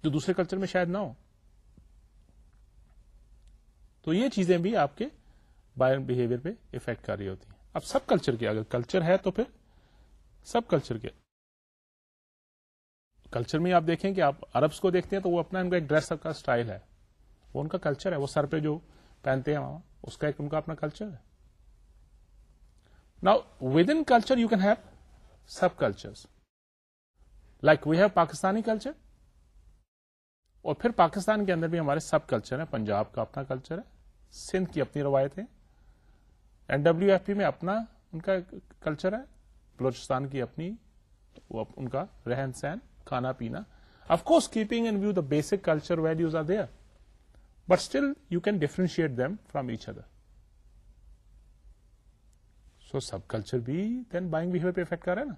جو دوسرے کلچر میں شاید نہ ہو تو یہ چیزیں بھی آپ کے بائر بہیویئر پہ افیکٹ کر رہی ہوتی ہیں۔ اب سب کلچر کے اگر کلچر ہے تو پھر سب کلچر کے۔ کلچر میں آپ دیکھیں کہ آپ اربس کو دیکھتے ہیں تو وہ اپنا ان کا ایک ڈریس اپ کا اسٹائل ہے۔ وہ ان کا کلچر ہے، وہ سر پہ جو پہنتے ہیں وہاں، اس کا ایک ان کا اپنا کلچر ہے۔ نا within culture you can have subculture like we have Pakistani culture اور پھر پاکستان کے اندر بھی ہمارے سب کلچر ہیں۔ پنجاب کا اپنا کلچر ہے، سندھ کی اپنی روایتیں۔ این ڈبلو ایف پی میں اپنا ان کا کلچر ہے۔ بلوچستان کی اپنی، وہ ان کا رہن سہن، کھانا پینا۔ Of course keeping in view the basic culture values are there but still you can differentiate them from each other so subculture بھی دین بائنگ بہیویئر پہ افیکٹ کر رہے ہیں نا۔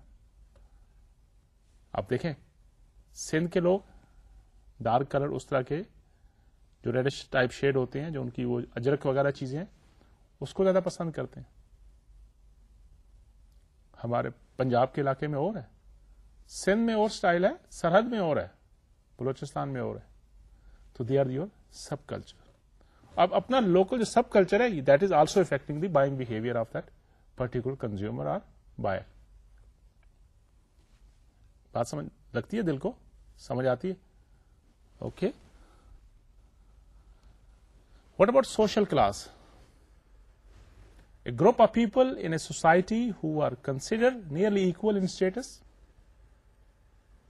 آپ دیکھیں، سندھ کے لوگ ڈارک کلر اس طرح کے جو ریڈش ٹائپ شیڈ ہوتے ہیں، جو ان کی وہ اجرک وغیرہ چیزیں ہیں، اس کو زیادہ پسند کرتے ہیں۔ ہمارے پنجاب کے علاقے میں اور ہے۔ سندھ میں اور سٹائل ہے، سرحد میں اور ہے، بلوچستان میں اور ہے۔ تو they are your subculture اب اپنا لوکل جو سب کلچر ہے that is also affecting the buying behaviour of that particular consumer or buyer بات سمجھ لگتی ہے دل کو؟ سمجھ آتی ہے؟ Okay what about social class a group of people in a society who are consider nearly equal in status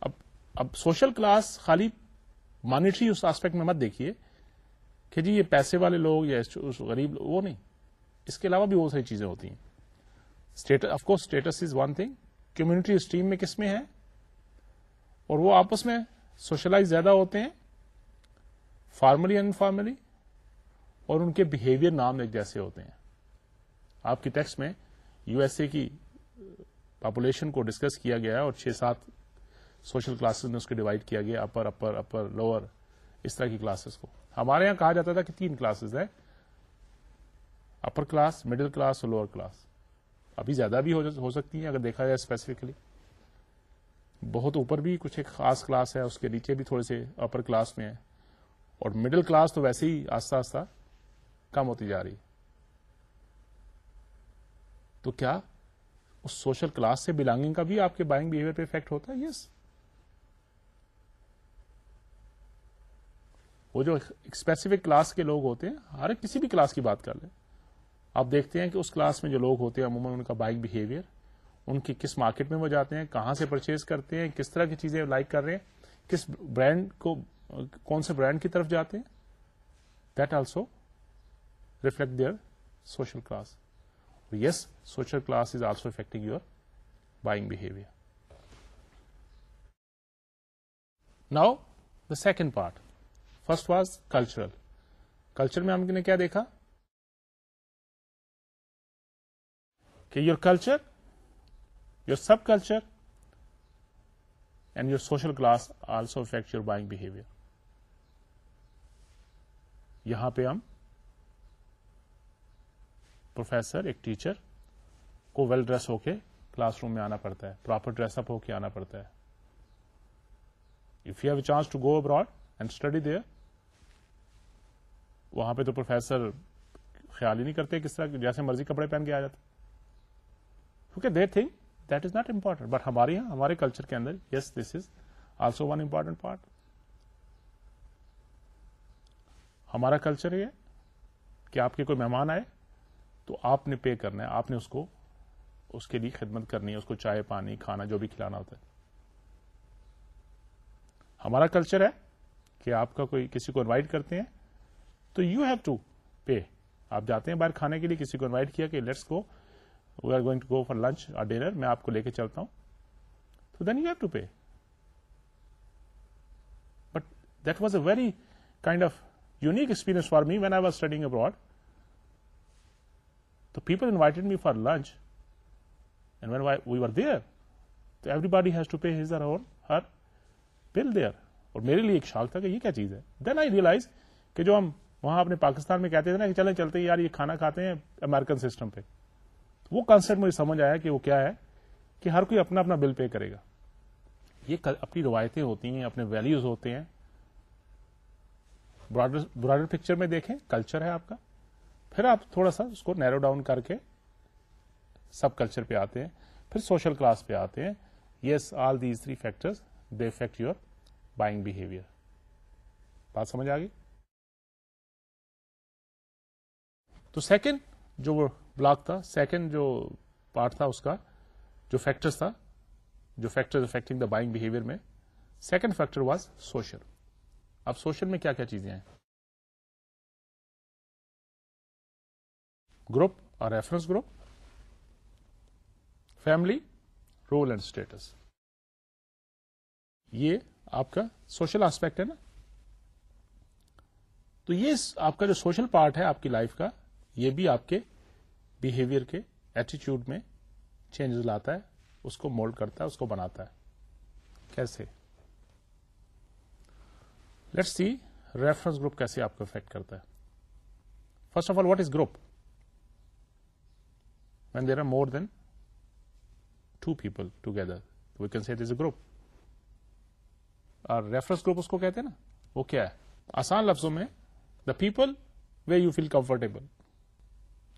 اب اب سوشل کلاس خالی مانیٹری اس آسپیکٹ میں مت دیکھیے کہ جی یہ پیسے والے لوگ یا غریب لوگ، وہ نہیں۔ اس کے علاوہ بھی بہت ساری چیزیں ہوتی ہیں۔ Of course status is one thing community stream میں کس میں ہے؟ اور وہ آپس میں سوشلائز زیادہ ہوتے ہیں فارملی انفارملی اور ان کے بہیویئر نام ایک جیسے ہوتے ہیں۔ آپ کی ٹیکسٹ میں یو ایس اے کی پاپولیشن کو ڈسکس کیا گیا اور چھ سات سوشل کلاسز میں اس کو ڈیوائڈ کیا گیا اپر اپر اپر لوور اس طرح کی کلاسز کو۔ ہمارے یہاں کہا جاتا تھا کہ تین کلاسز ہے اپر کلاس مڈل کلاس اور لوور کلاس ابھی زیادہ بھی ہو سکتی ہیں اگر دیکھا جائے اسپیسیفکلی بہت اوپر بھی کچھ ایک خاص کلاس ہے، اس کے نیچے بھی تھوڑے سے اپر کلاس میں ہے اور مڈل کلاس تو ویسے ہی آستہ آستہ کم ہوتی جا رہی ہے۔ تو کیا اس سوشل کلاس سے بلانگنگ کا بھی آپ کے بائنگ بہیویئر پہ افیکٹ ہوتا ہے؟ یس وہ جو اسپیسیفک کلاس کے لوگ ہوتے ہیں، ہر کسی بھی کلاس کی بات کر لیں۔ آپ دیکھتے ہیں کہ اس کلاس میں جو لوگ ہوتے ہیں، عموماً ان کا بائک بہیویئر ان کی کس مارکیٹ میں وہ جاتے ہیں، کہاں سے پرچیز کرتے ہیں، کس طرح کی چیزیں لائک کر رہے ہیں، کس برانڈ کو، کون سے برانڈ کی طرف جاتے ہیں؟ That also reflect their social class yes social class is also affecting your buying behaviour now the second part first was cultural culture میں ہم نے کیا دیکھا؟ کہ your culture your subculture and your social class also affect your buying behaviour یہاں پہ ہم پروفیسر، ایک ٹیچر کو ویل ڈریس ہو کے کلاس روم میں آنا پڑتا ہے پراپر ڈریس اپ ہو کے آنا پڑتا ہے۔ If you have a chance to go abroad and study there وہاں پہ تو پروفیسر خیال ہی نہیں کرتے کس طرح، جیسے مرضی کپڑے پہن کے آ جاتے۔ کیونکہ they think that is not important but ہمارے یہاں، ہمارے کلچر کے اندر yes this is also one important part ہمارا کلچر یہ کہ آپ کے کوئی مہمان آئے تو آپ نے پے کرنا ہے، آپ نے اس کو، اس کے لیے خدمت کرنی ہے، اس کو چائے، پانی، کھانا، جو بھی کھلانا ہوتا ہے۔ ہمارا کلچر ہے کہ آپ کا کوئی کسی کو انوائٹ کرتے ہیں، تو یو ہیو ٹو پے آپ جاتے ہیں باہر کھانے کے لیے، کسی کو انوائٹ کیا کہ let's go we are going to go for lunch اور ڈنر میں آپ کو لے کے چلتا ہوں۔ تو then you have to pay but that was a very kind of unique experience for me when I was studying abroad تو people invited me for lunch and when we are there تو everybody has to pay his own her bill there اور میرے لیے ایک شاک تھا کہ یہ کیا چیز ہے؟ دین آئی ریئلائز کہ جو ہم وہاں اپنے پاکستان میں کہتے تھے نا کہ چلیں، چلتے یار یہ کھانا کھاتے ہیں امیرکن سسٹم پہ۔ وہ کانسپٹ مجھے سمجھ آیا کہ وہ کیا ہے کہ ہر کوئی اپنا اپنا بل پے کرے گا۔ یہ اپنی روایتیں ہوتی ہیں، اپنے ویلوز ہوتے ہیں۔ براڈر پکچر میں دیکھیں کلچر ہے آپ کا۔ پھر آپ تھوڑا سا اس کو نیرو ڈاؤن کر کے سب کلچر پہ آتے ہیں، پھر سوشل کلاس پہ آتے ہیں۔ Yes all these three factor they affect your buying behaviour بات سمجھ آ گئی؟ تو سیکنڈ جو وہ بلاک تھا سیکنڈ جو پارٹ تھا اس کا، جو فیکٹر تھا، جو factor affecting the buying behaviour میں سیکنڈ فیکٹر واز سوشل اب سوشل میں کیا کیا چیزیں ہیں؟ گروپ اور reference group, family, role and status یہ آپ کا سوشل آسپیکٹ ہے نا؟ تو یہ آپ کا جو سوشل پارٹ ہے آپ کی لائف کا، یہ بھی آپ کے بہیویئر کے ایٹیچیوڈ میں چینجز لاتا ہے، اس کو مولڈ کرتا ہے، اس کو بناتا ہے۔ کیسے؟ لیٹ سی ریفرنس گروپ کیسے آپ کو افیکٹ کرتا ہے۔ First of all what is group when there are more than two people together we can see as a group اور ریفرنس گروپ اس کو کہتے ہیں نا وہ کیا ہے آسان لفظوں میں the people way you feel comfortable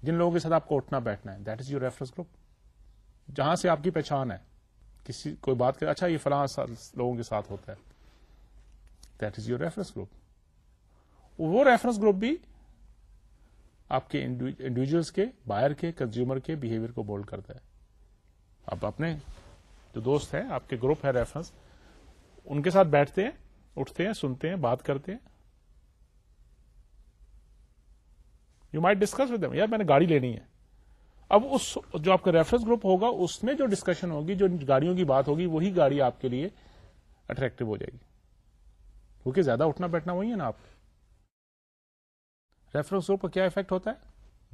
جن لوگوں کے ساتھ آپ کو اٹھنا بیٹھنا ہے that is your reference group جہاں سے آپ کی پہچان ہے کسی کوئی بات کرے اچھا یہ فلاں لوگوں کے ساتھ ہوتا ہے that is your reference group وہ ریفرنس گروپ بھی آپ کے انڈیویجلس کے بائر کے کنزیومر کے بہیویئر کو بولڈ کرتا ہے. اب اپنے جو دوست ہیں، آپ کے گروپ ہے ریفرنس ان کے ساتھ بیٹھتے ہیں، اٹھتے ہیں، سنتے ہیں، بات کرتے ہیں. یو مائٹ ڈسکس ود یار، میں نے گاڑی لینی ہے. اب اس جو آپ کا ریفرنس گروپ ہوگا، اس میں جو ڈسکشن ہوگی، جو گاڑیوں کی بات ہوگی، وہی گاڑی آپ کے لیے اٹریکٹو ہو جائے گی. کیونکہ زیادہ اٹھنا بیٹھنا وہی ہے نا آپ. ریفرنس گروپ کا کیا افیکٹ ہوتا ہے؟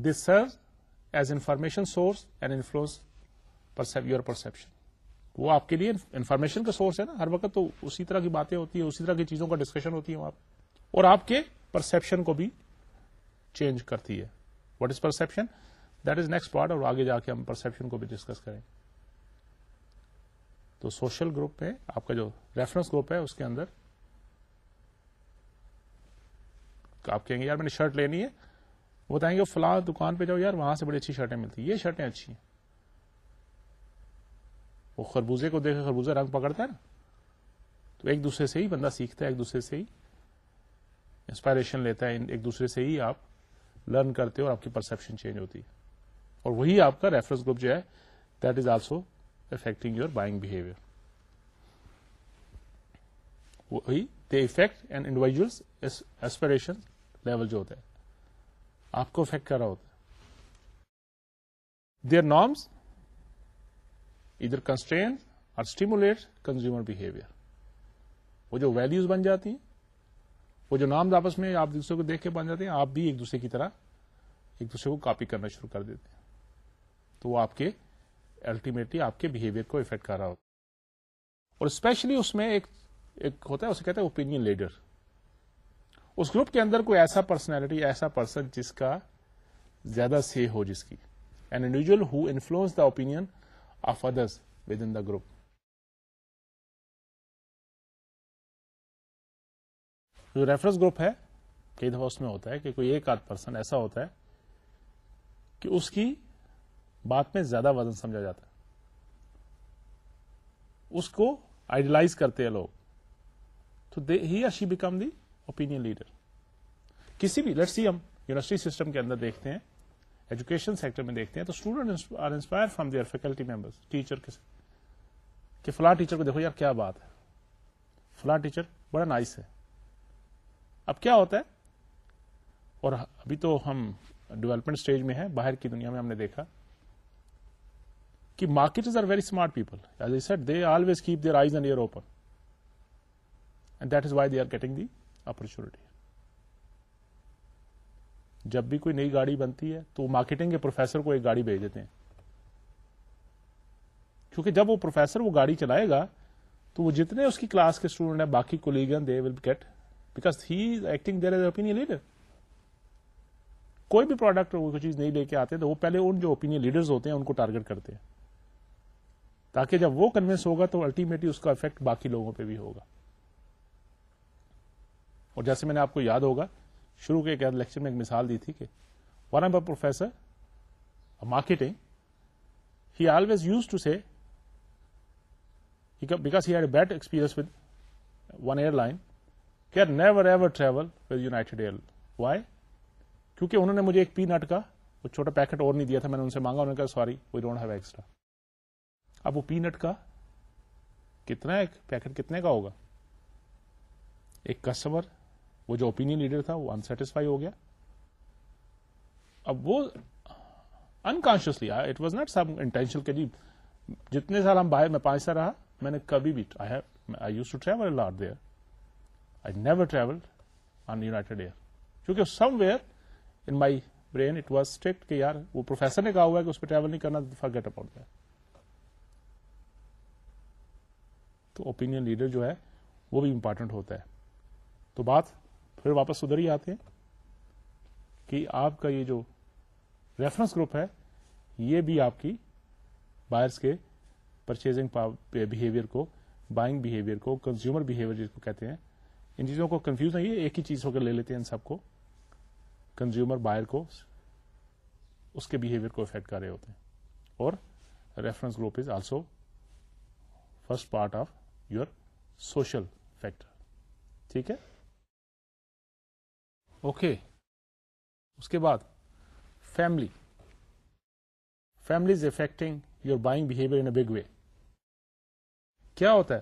This serve as information source and influence your perception وہ آپ کے لیے انفارمیشن کا سورس ہے نا۔ ہر وقت تو اسی طرح کی باتیں ہوتی ہیں، اسی طرح کی چیزوں کا ڈسکشن ہوتی ہے وہاں اور آپ کے پرسپشن کو بھی چینج کرتی ہے۔ What is perception that is next part اور آگے جا کے ہم پرسپشن کو بھی ڈسکس کریں۔ تو سوشل گروپ میں آپ کا جو ریفرنس گروپ ہے، اس کے اندر آپ کہیں گے، یار، میں نے شرٹ لینی ہے. بتائیں گے فلاں دکان پہ جاؤ یار، وہاں سے بڑی اچھی شرٹیں ملتی یہ شرٹیں اچھی ہیں۔ وہ خربوزے کو دیکھ خربوزہ رنگ پکڑتا ہے نا۔ تو ایک دوسرے سے ہی بندہ سیکھتا ہے، ایک دوسرے سے ہی انسپائریشن لیتا ہے، ایک دوسرے سے ہی آپ لرن کرتے ہو اور آپ کی پرسپشن چینج ہوتی ہے۔ اور وہی آپ کا ریفرنس گروپ جو ہے that is also affecting your buying behaviour وہی they affect and individual aspiration level جو ہوتا ہے۔ آپ کو افیکٹ کر رہا ہوتا ہے۔ Their norms either constrain or stimulate consumer behaviour وہ جو ویلوز بن جاتی ہیں، وہ جو نام آپس میں آپ دوسرے کو دیکھ کے بن جاتے ہیں، آپ بھی ایک دوسرے کی طرح ایک دوسرے کو کاپی کرنا شروع کر دیتے ہیں۔ تو وہ آپ کے الٹیمیٹلی آپ کے بہیویئر کو افیکٹ کر رہا ہوتا اور اسپیشلی اس میں ایک ایک ہوتا ہے، اسے کہتے ہیں اوپین لیڈر اس گروپ کے اندر کوئی ایسا پرسنالٹی ایسا پرسن جس کا زیادہ سی ہو، جس کی an individual who influence the opinion of others within the group جو ریفرنس گروپ ہے، کئی دفعہ اس میں ہوتا ہے کہ کوئی ایک آدھ پرسن ایسا ہوتا ہے کہ اس کی بات میں زیادہ وزن سمجھا جاتا ہے۔ اس کو آئیڈیلائز کرتے ہیں لوگ۔ تو he she become the opinion leader کسی بھی لیٹ سی ہم یونیورسٹی سسٹم کے اندر دیکھتے ہیں ایجوکیشن سیکٹر میں دیکھتے ہیں، تو student are inspire from their faculty member teacher کے کہ فلاں ٹیچر کو دیکھو یار کیا بات ہے. فلاں ٹیچر بڑا نائس ہے. اب کیا ہوتا ہے؟ اور ابھی تو ہم ڈیولپمنٹ اسٹیج میں ہیں، باہر کی دنیا میں ہم نے دیکھا کہ marketers are very smart people as a set they always keep their eyes and ear open and that is why they are getting the opportunity جب بھی کوئی نئی گاڑی بنتی ہے تو مارکیٹنگ کے پروفیسر کو ایک گاڑی بھیج دیتے ہیں۔ کیونکہ جب وہ پروفیسر وہ گاڑی چلائے گا تو وہ جتنے اس کی کلاس کے اسٹوڈنٹ ہیں، باقی کولیگن they will get because he is acting there is opinion leader کوئی بھی پروڈکٹ کوئی چیز نہیں لے کے آتے تو وہ پہلے ان جو اوپین لیڈرز ہوتے ہیں، ان کو ٹارگیٹ کرتے ہیں۔ تاکہ جب وہ کنوینس ہوگا تو الٹیمیٹلی اس کا افیکٹ باقی لوگوں پہ بھی ہوگا۔ اور جیسے میں نے آپ کو یاد ہوگا، شروع کے ایک لیکچر میں ایک مثال دی تھی کہ one M professor marketing he always use to see because he had a bad experience with one airline care never ever travel with United Air why کیونکہ انہوں نے مجھے ایک پی نٹ کا، وہ چھوٹا پیکٹ اور نہیں دیا تھا، میں نے ان سے مانگا، انہوں نے کہا sorry we don't have extra اب وہ پی نٹ کا کتنا ایک پیکٹ کتنے کا ہوگا؟ ایک کسٹمر وہ جو اوپین لیڈر تھا وہ انسٹسفائی ہو گیا۔ اب وہ unconsciously it was not some intentional کہ جی جتنے سال ہم باہر میں پانچ سال رہا، میں نے کبھی بھی I use to travel lot there I never travel on United Air کیونکہ somewhere in my brain it was struck کہ یار وہ پروفیسر نے کہا ہوا ہے کہ اس پہ ٹریول نہیں کرنا فار گیٹ اپاؤٹ تو اوپین لیڈر جو ہے وہ بھی امپارٹنٹ ہوتا ہے۔ تو بات پھر واپس ادھر ہی آتے ہیں کہ آپ کا یہ جو ریفرنس گروپ ہے، یہ بھی آپ کی بائرس کے پرچیزنگ بہیویئر کو بائنگ بہیویئر کو کنزیومر بہیویئر جس کو کہتے ہیں۔ ان چیزوں کو کنفیوز نہیں ہے ایک ہی چیز ہو کر لے لیتے ہیں ان سب کو۔ کنزیومر بائر کو اس کے بہیویئر کو افیکٹ کر رہے ہوتے ہیں۔ اور reference group is also first part of your social factor ٹھیک ہے؟ اوکے۔ اس کے بعد family family is affecting your buying behaviour in a big way کیا ہوتا ہے؟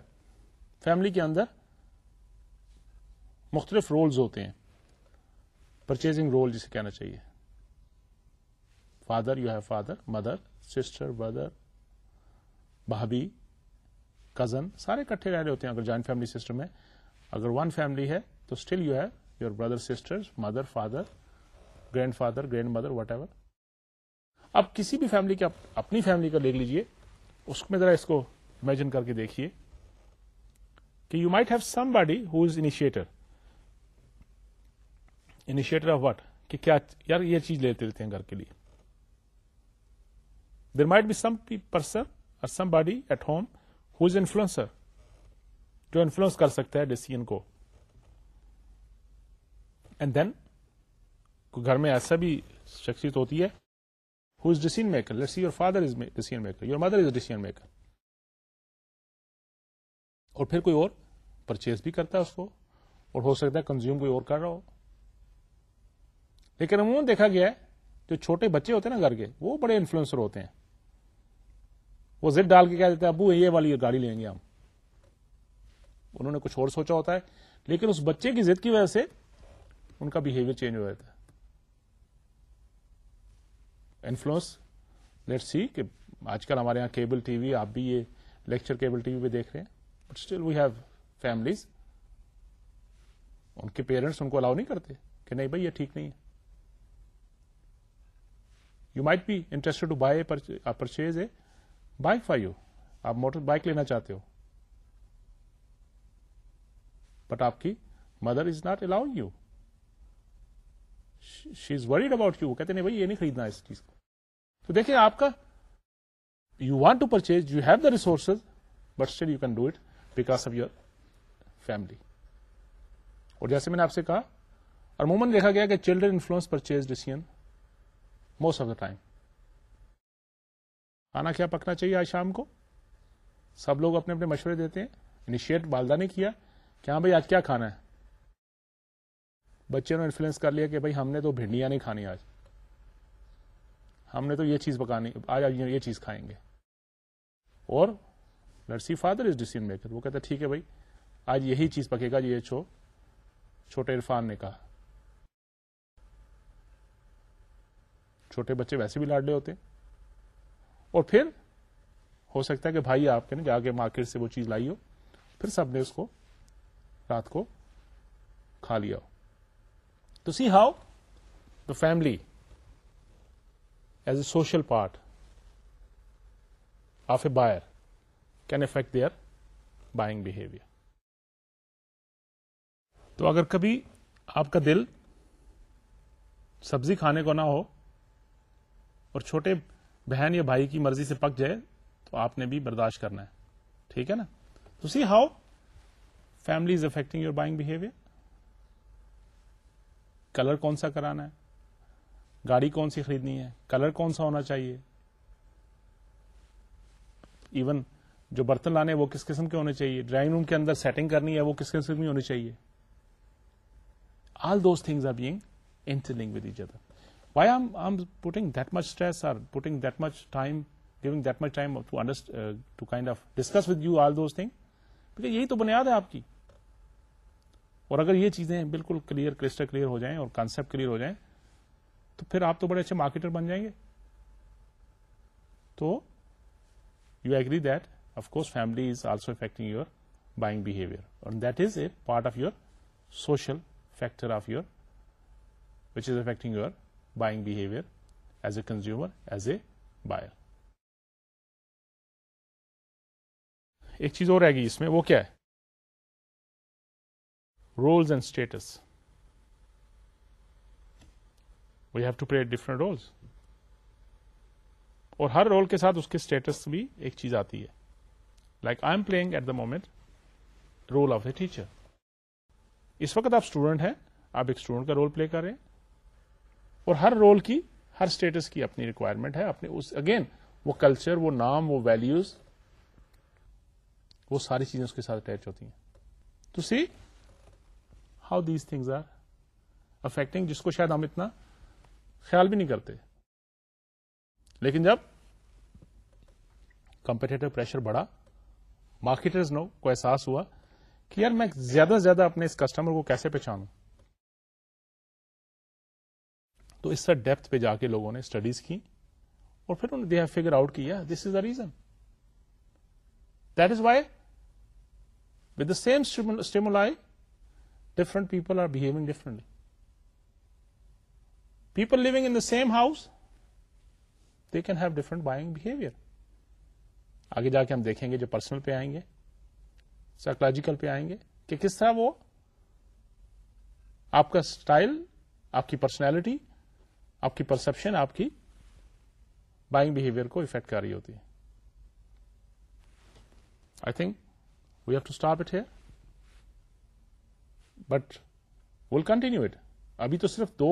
فیملی کے اندر مختلف رولز ہوتے ہیں۔ پرچیزنگ رول جسے کہنا چاہیے۔ Father you have father mother sister brother بھابھی کزن سارے کٹھے رہ رہے ہوتے ہیں۔ اگر جوائنٹ فیملی سسٹم ہے اگر ون فیملی ہے تو still you have your brother sister mother father grandfather grandmother whatever اب کسی بھی فیملی کا اپنی فیملی کا دیکھ لیجیے اس میں ذرا اس کو امیجن کر کے دیکھیے کہ you might have somebody who is initiator initiator of what کہ کیا یار یہ چیز لیتے رہتے ہیں گھر کے لیے؟ There might be some person اور somebody at home who is influencer جو انفلوئنس کر سکتا ہے ڈیسیزن کو۔ اینڈ دین گھر میں ایسا بھی شخصیت ہوتی ہے who is decision maker let see your father is decision maker your mother is decision maker اور پھر کوئی اور پرچیز بھی کرتا ہے اس کو، اور ہو سکتا ہے کنزیوم کوئی اور کر رہا ہو. لیکن عموماً دیکھا گیا ہے، جو چھوٹے بچے ہوتے ہیں نا گھر کے، وہ بڑے انفلوئنسر ہوتے ہیں. وہ زد ڈال کے کہہ دیتے ہیں، ابو یہ والی گاڑی لیں گے ہم. انہوں نے کچھ اور سوچا ہوتا ہے. لیکن اس بچے کی ضد کی وجہ سے ان کا بہیویئر چینج ہو جاتا ہے۔ انفلوئنس لیٹ سی کہ آج کل ہمارے یہاں کیبل ٹی وی آپ بھی یہ لیکچر کیبل ٹی وی پہ دیکھ رہے ہیں but still we have families ان کے پیرنٹس ان کو الاؤ نہیں کرتے کہ نہیں بھائی یہ ٹھیک نہیں ہے۔ You might be interested to buy purchase a bike for you آپ موٹر بائک لینا چاہتے ہو۔ بٹ آپ کی mother is not allow you she is worried about you کہتے نہیں بھائی، یہ نہیں خریدنا اس چیز کو۔ تو دیکھیں آپ کا you want to purchase you have the resources but still you can do it because of your family اور جیسے میں نے آپ سے کہا، اور عموماً دیکھا گیا کہ children influence purchase decision most of the time کھانا کیا پکنا چاہیے آج شام کو؟ سب لوگ اپنے اپنے مشورے دیتے ہیں۔ انیشیٹ والدہ نے کیا۔ کہ ہاں بھائی، آج کیا کھانا ہے؟ بچے نے انفلوئنس کر لیا کہ بھائی ہم نے تو بھنڈیاں نہیں کھانی آج۔ ہم نے تو یہ چیز پکانی، آج یہ چیز کھائیں گے۔ اور لڑسی فادر از ڈیسیزن میکر وہ کہتا ٹھیک ہے بھائی، آج یہی چیز پکے گا، یہ چھو، چھوٹے عرفان نے کہا۔ چھوٹے بچے ویسے بھی لاڈلے ہوتے اور پھر ہو سکتا ہے کہ بھائی آپ کے نا، جا کے مارکیٹ سے وہ چیز لائی ہو، پھر سب نے اس کو رات کو کھا لیا ہو۔ تو see how the family as a social part of a buyer can affect their buying behaviour تو اگر کبھی آپ کا دل سبزی کھانے کو نہ ہو اور چھوٹے بہن یا بھائی کی مرضی سے پک جائے، تو آپ نے بھی برداشت کرنا ہے۔ ٹھیک ہے نا؟ تو see how family is affecting your buying behaviour colour کون سا کرانا ہے؟ گاڑی کون سی خریدنی ہے؟ کلر کون سا ہونا چاہیے؟ ایون جو برتن لانے وہ کس قسم کے ہونے چاہیے؟ ڈرائنگ روم کے اندر سیٹنگ کرنی ہے وہ کس قسم کی ہونی چاہیے؟ All those things are being interlink with each other why um um putting that much stress or putting that much time giving that much time to understand to kind of discuss with you all those thing یہی تو بنیاد ہے آپ کی۔ اور اگر یہ چیزیں بالکل کلیئر کرسٹل کلیئر ہو جائیں اور کانسپٹ کلیئر ہو جائیں، تو پھر آپ تو بڑے اچھے مارکیٹر بن جائیں گے۔ تو you agree that of course family is also affecting your buying behaviour اور that is a part of your social factor of your which is affecting your buying behaviour as a consumer as a buyer ایک چیز اور رہے گی اس میں، وہ کیا ہے؟ Roles and status. We have to play different roles. اور ہر رول کے ساتھ اس کے اسٹیٹس بھی ایک چیز آتی ہے. Like I am playing at the moment role of a teacher اس وقت آپ اسٹوڈنٹ ہیں. آپ ایک اسٹوڈنٹ کا رول پلے کر رہے ہیں. اور ہر رول کی، ہر اسٹیٹس کی اپنی ریکوائرمنٹ ہے. اپنے اگین وہ کلچر وہ نام، وہ ویلوز وہ ساری چیزیں اس کے ساتھ اٹیچ ہوتی ہیں. تو see how these things are affecting جس کو شاید ہم اتنا خیال بھی نہیں کرتے۔ لیکن جب کمپیٹیٹو پریشر بڑھا مارکیٹرز نو کو احساس ہوا کہ یار میں زیادہ سے زیادہ اپنے اس کسٹمر کو کیسے پہچانوں۔ تو اس سے ڈیپتھ پہ جا کے لوگوں نے اسٹڈیز کی اور پھر انہوں نے دے ہیو فگر آؤٹ کیا this is the reason that is why with the same stimuli different people are behaving differently. People living in the same house, they can have different buying behavior. آگے جا کے ہم دیکھیں گے جو پرسنل پہ آئیں گے سائکولوجیکل پہ آئیں گے کہ کس طرح وہ آپ کا اسٹائل آپ کی پرسنالٹی آپ کی پرسپشن آپ کی بائنگ بہیویئر کو افیکٹ کر رہی ہوتی ہے I think we have to start it here but will continue it ابھی تو صرف دو،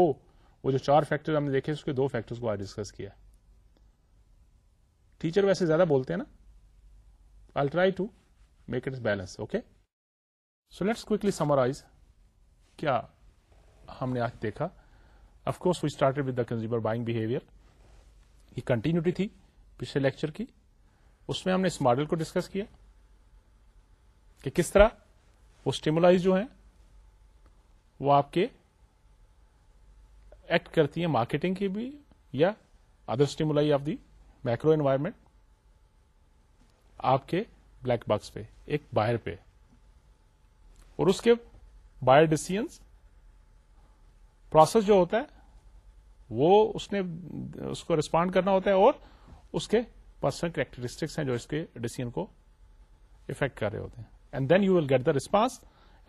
وہ جو چار فیکٹر ہم نے دیکھے، اس کے دو فیکٹر کو آج ڈسکس کیا ٹیچر ویسے زیادہ بولتے ہیں نا۔ I try to make it balance okay so let's quickly summarize کیا ہم نے آج دیکھا۔ Of course we start with the consumer buying behaviour یہ کنٹینیوٹی تھی پچھلے لیکچر کی۔ اس میں ہم نے اس ماڈل کو ڈسکس کیا کہ کس طرح وہ اسٹیمولائی جو ہیں وہ آپ کے ایکٹ کرتی ہیں مارکیٹنگ کی بھی یا other stimuli of the micro environment آپ کے بلیک باکس پہ، ایک باہر پہ. اور اس کے بائر ڈسیزنس پروسیس جو ہوتا ہے، وہ اس نے، اس کو ریسپونڈ کرنا ہوتا ہے اور اس کے پرسنل کریکٹرسٹکس ہیں جو اس کے ڈیسیزن کو افیکٹ کر رہے ہوتے ہیں. And then you will get the response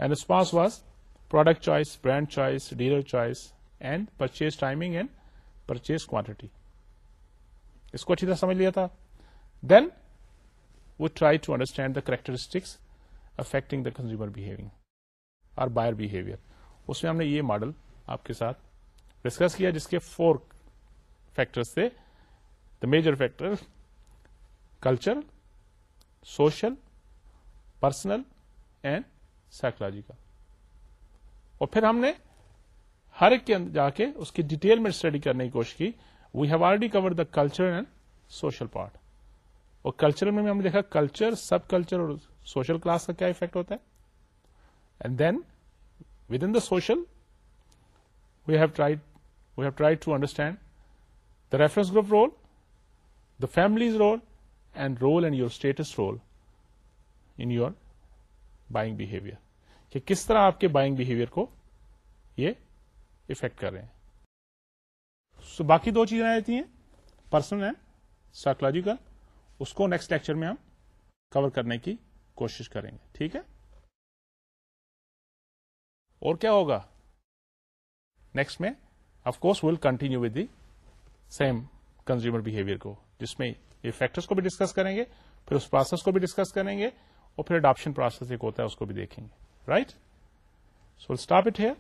and response was product choice brand choice dealer choice and purchase timing and purchase quantity اس کو اچھی طرح سمجھ لیا تھا۔ Then we try to understand the characteristics affecting the consumer behaving or buyer behaviour اس میں ہم نے یہ ماڈل آپ کے ساتھ ڈسکس کیا جس کے فور فیکٹرس تھے۔ The major factor culture social personal and psychological اور پھر ہم نے ہر ایک کے اندر جا کے اس کی ڈیٹیل میں اسٹڈی کرنے کی کوشش کی۔ We have already cover the culture and social part اور کلچرل میں ہم نے دیکھا کلچر سب کلچر اور سوشل کلاس کا کیا افیکٹ ہوتا ہے۔ And then with in the social we have try we have try to understand the reference group role the families role and role and your status role in your buying behaviour کہ کس طرح آپ کے بائنگ بہیویئر کو یہ افیکٹ کر رہے ہیں۔ سو so, باقی دو چیزیں رہتی ہیں۔ پرسنل اینڈ سائکولوجیکل اس کو نیکسٹ لیکچر میں ہم کور کرنے کی کوشش کریں گے۔ ٹھیک ہے؟ اور کیا ہوگا؟ نیکسٹ میں of course will continue with the same consumer behaviour کو جس میں یہ فیکٹرس کو بھی ڈسکس کریں گے پھر اس پروسیس کو بھی ڈسکس کریں گے اور پھر اڈاپشن پروسیس ایک ہوتا ہے اس کو بھی دیکھیں گے۔ رائٹ سو اسٹاپ اٹ ہے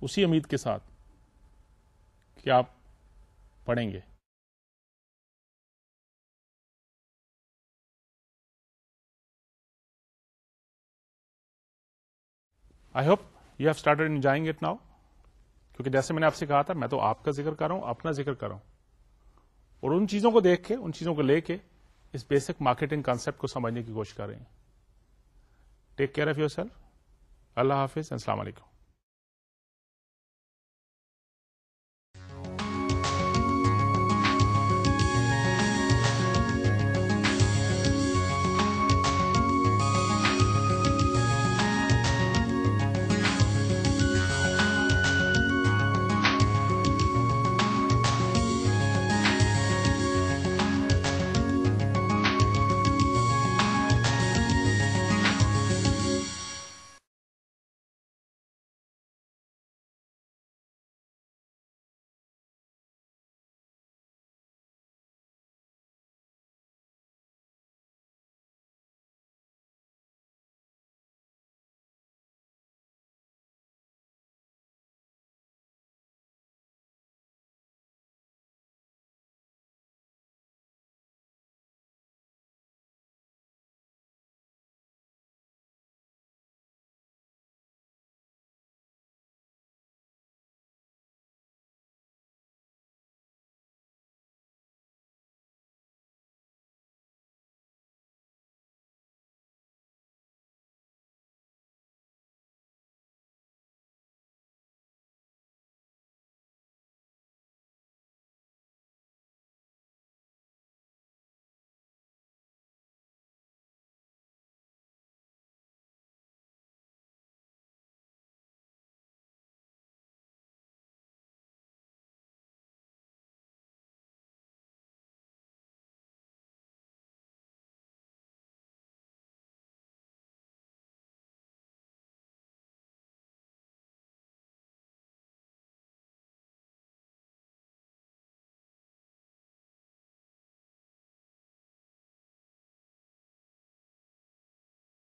اسی امید کے ساتھ کہ آپ پڑھیں گے۔ I hope you have started enjoying it now کیونکہ جیسے میں نے آپ سے کہا تھا، میں تو آپ کا ذکر کر رہا ہوں، اپنا ذکر کر رہا ہوں۔ اور ان چیزوں کو دیکھ کے، ان چیزوں کو لے کے اس بیسک مارکیٹنگ کانسیپٹ کو سمجھنے کی کوشش کر رہے ہیں۔ Take care of yourself Allah حافظ. السلام علیکم۔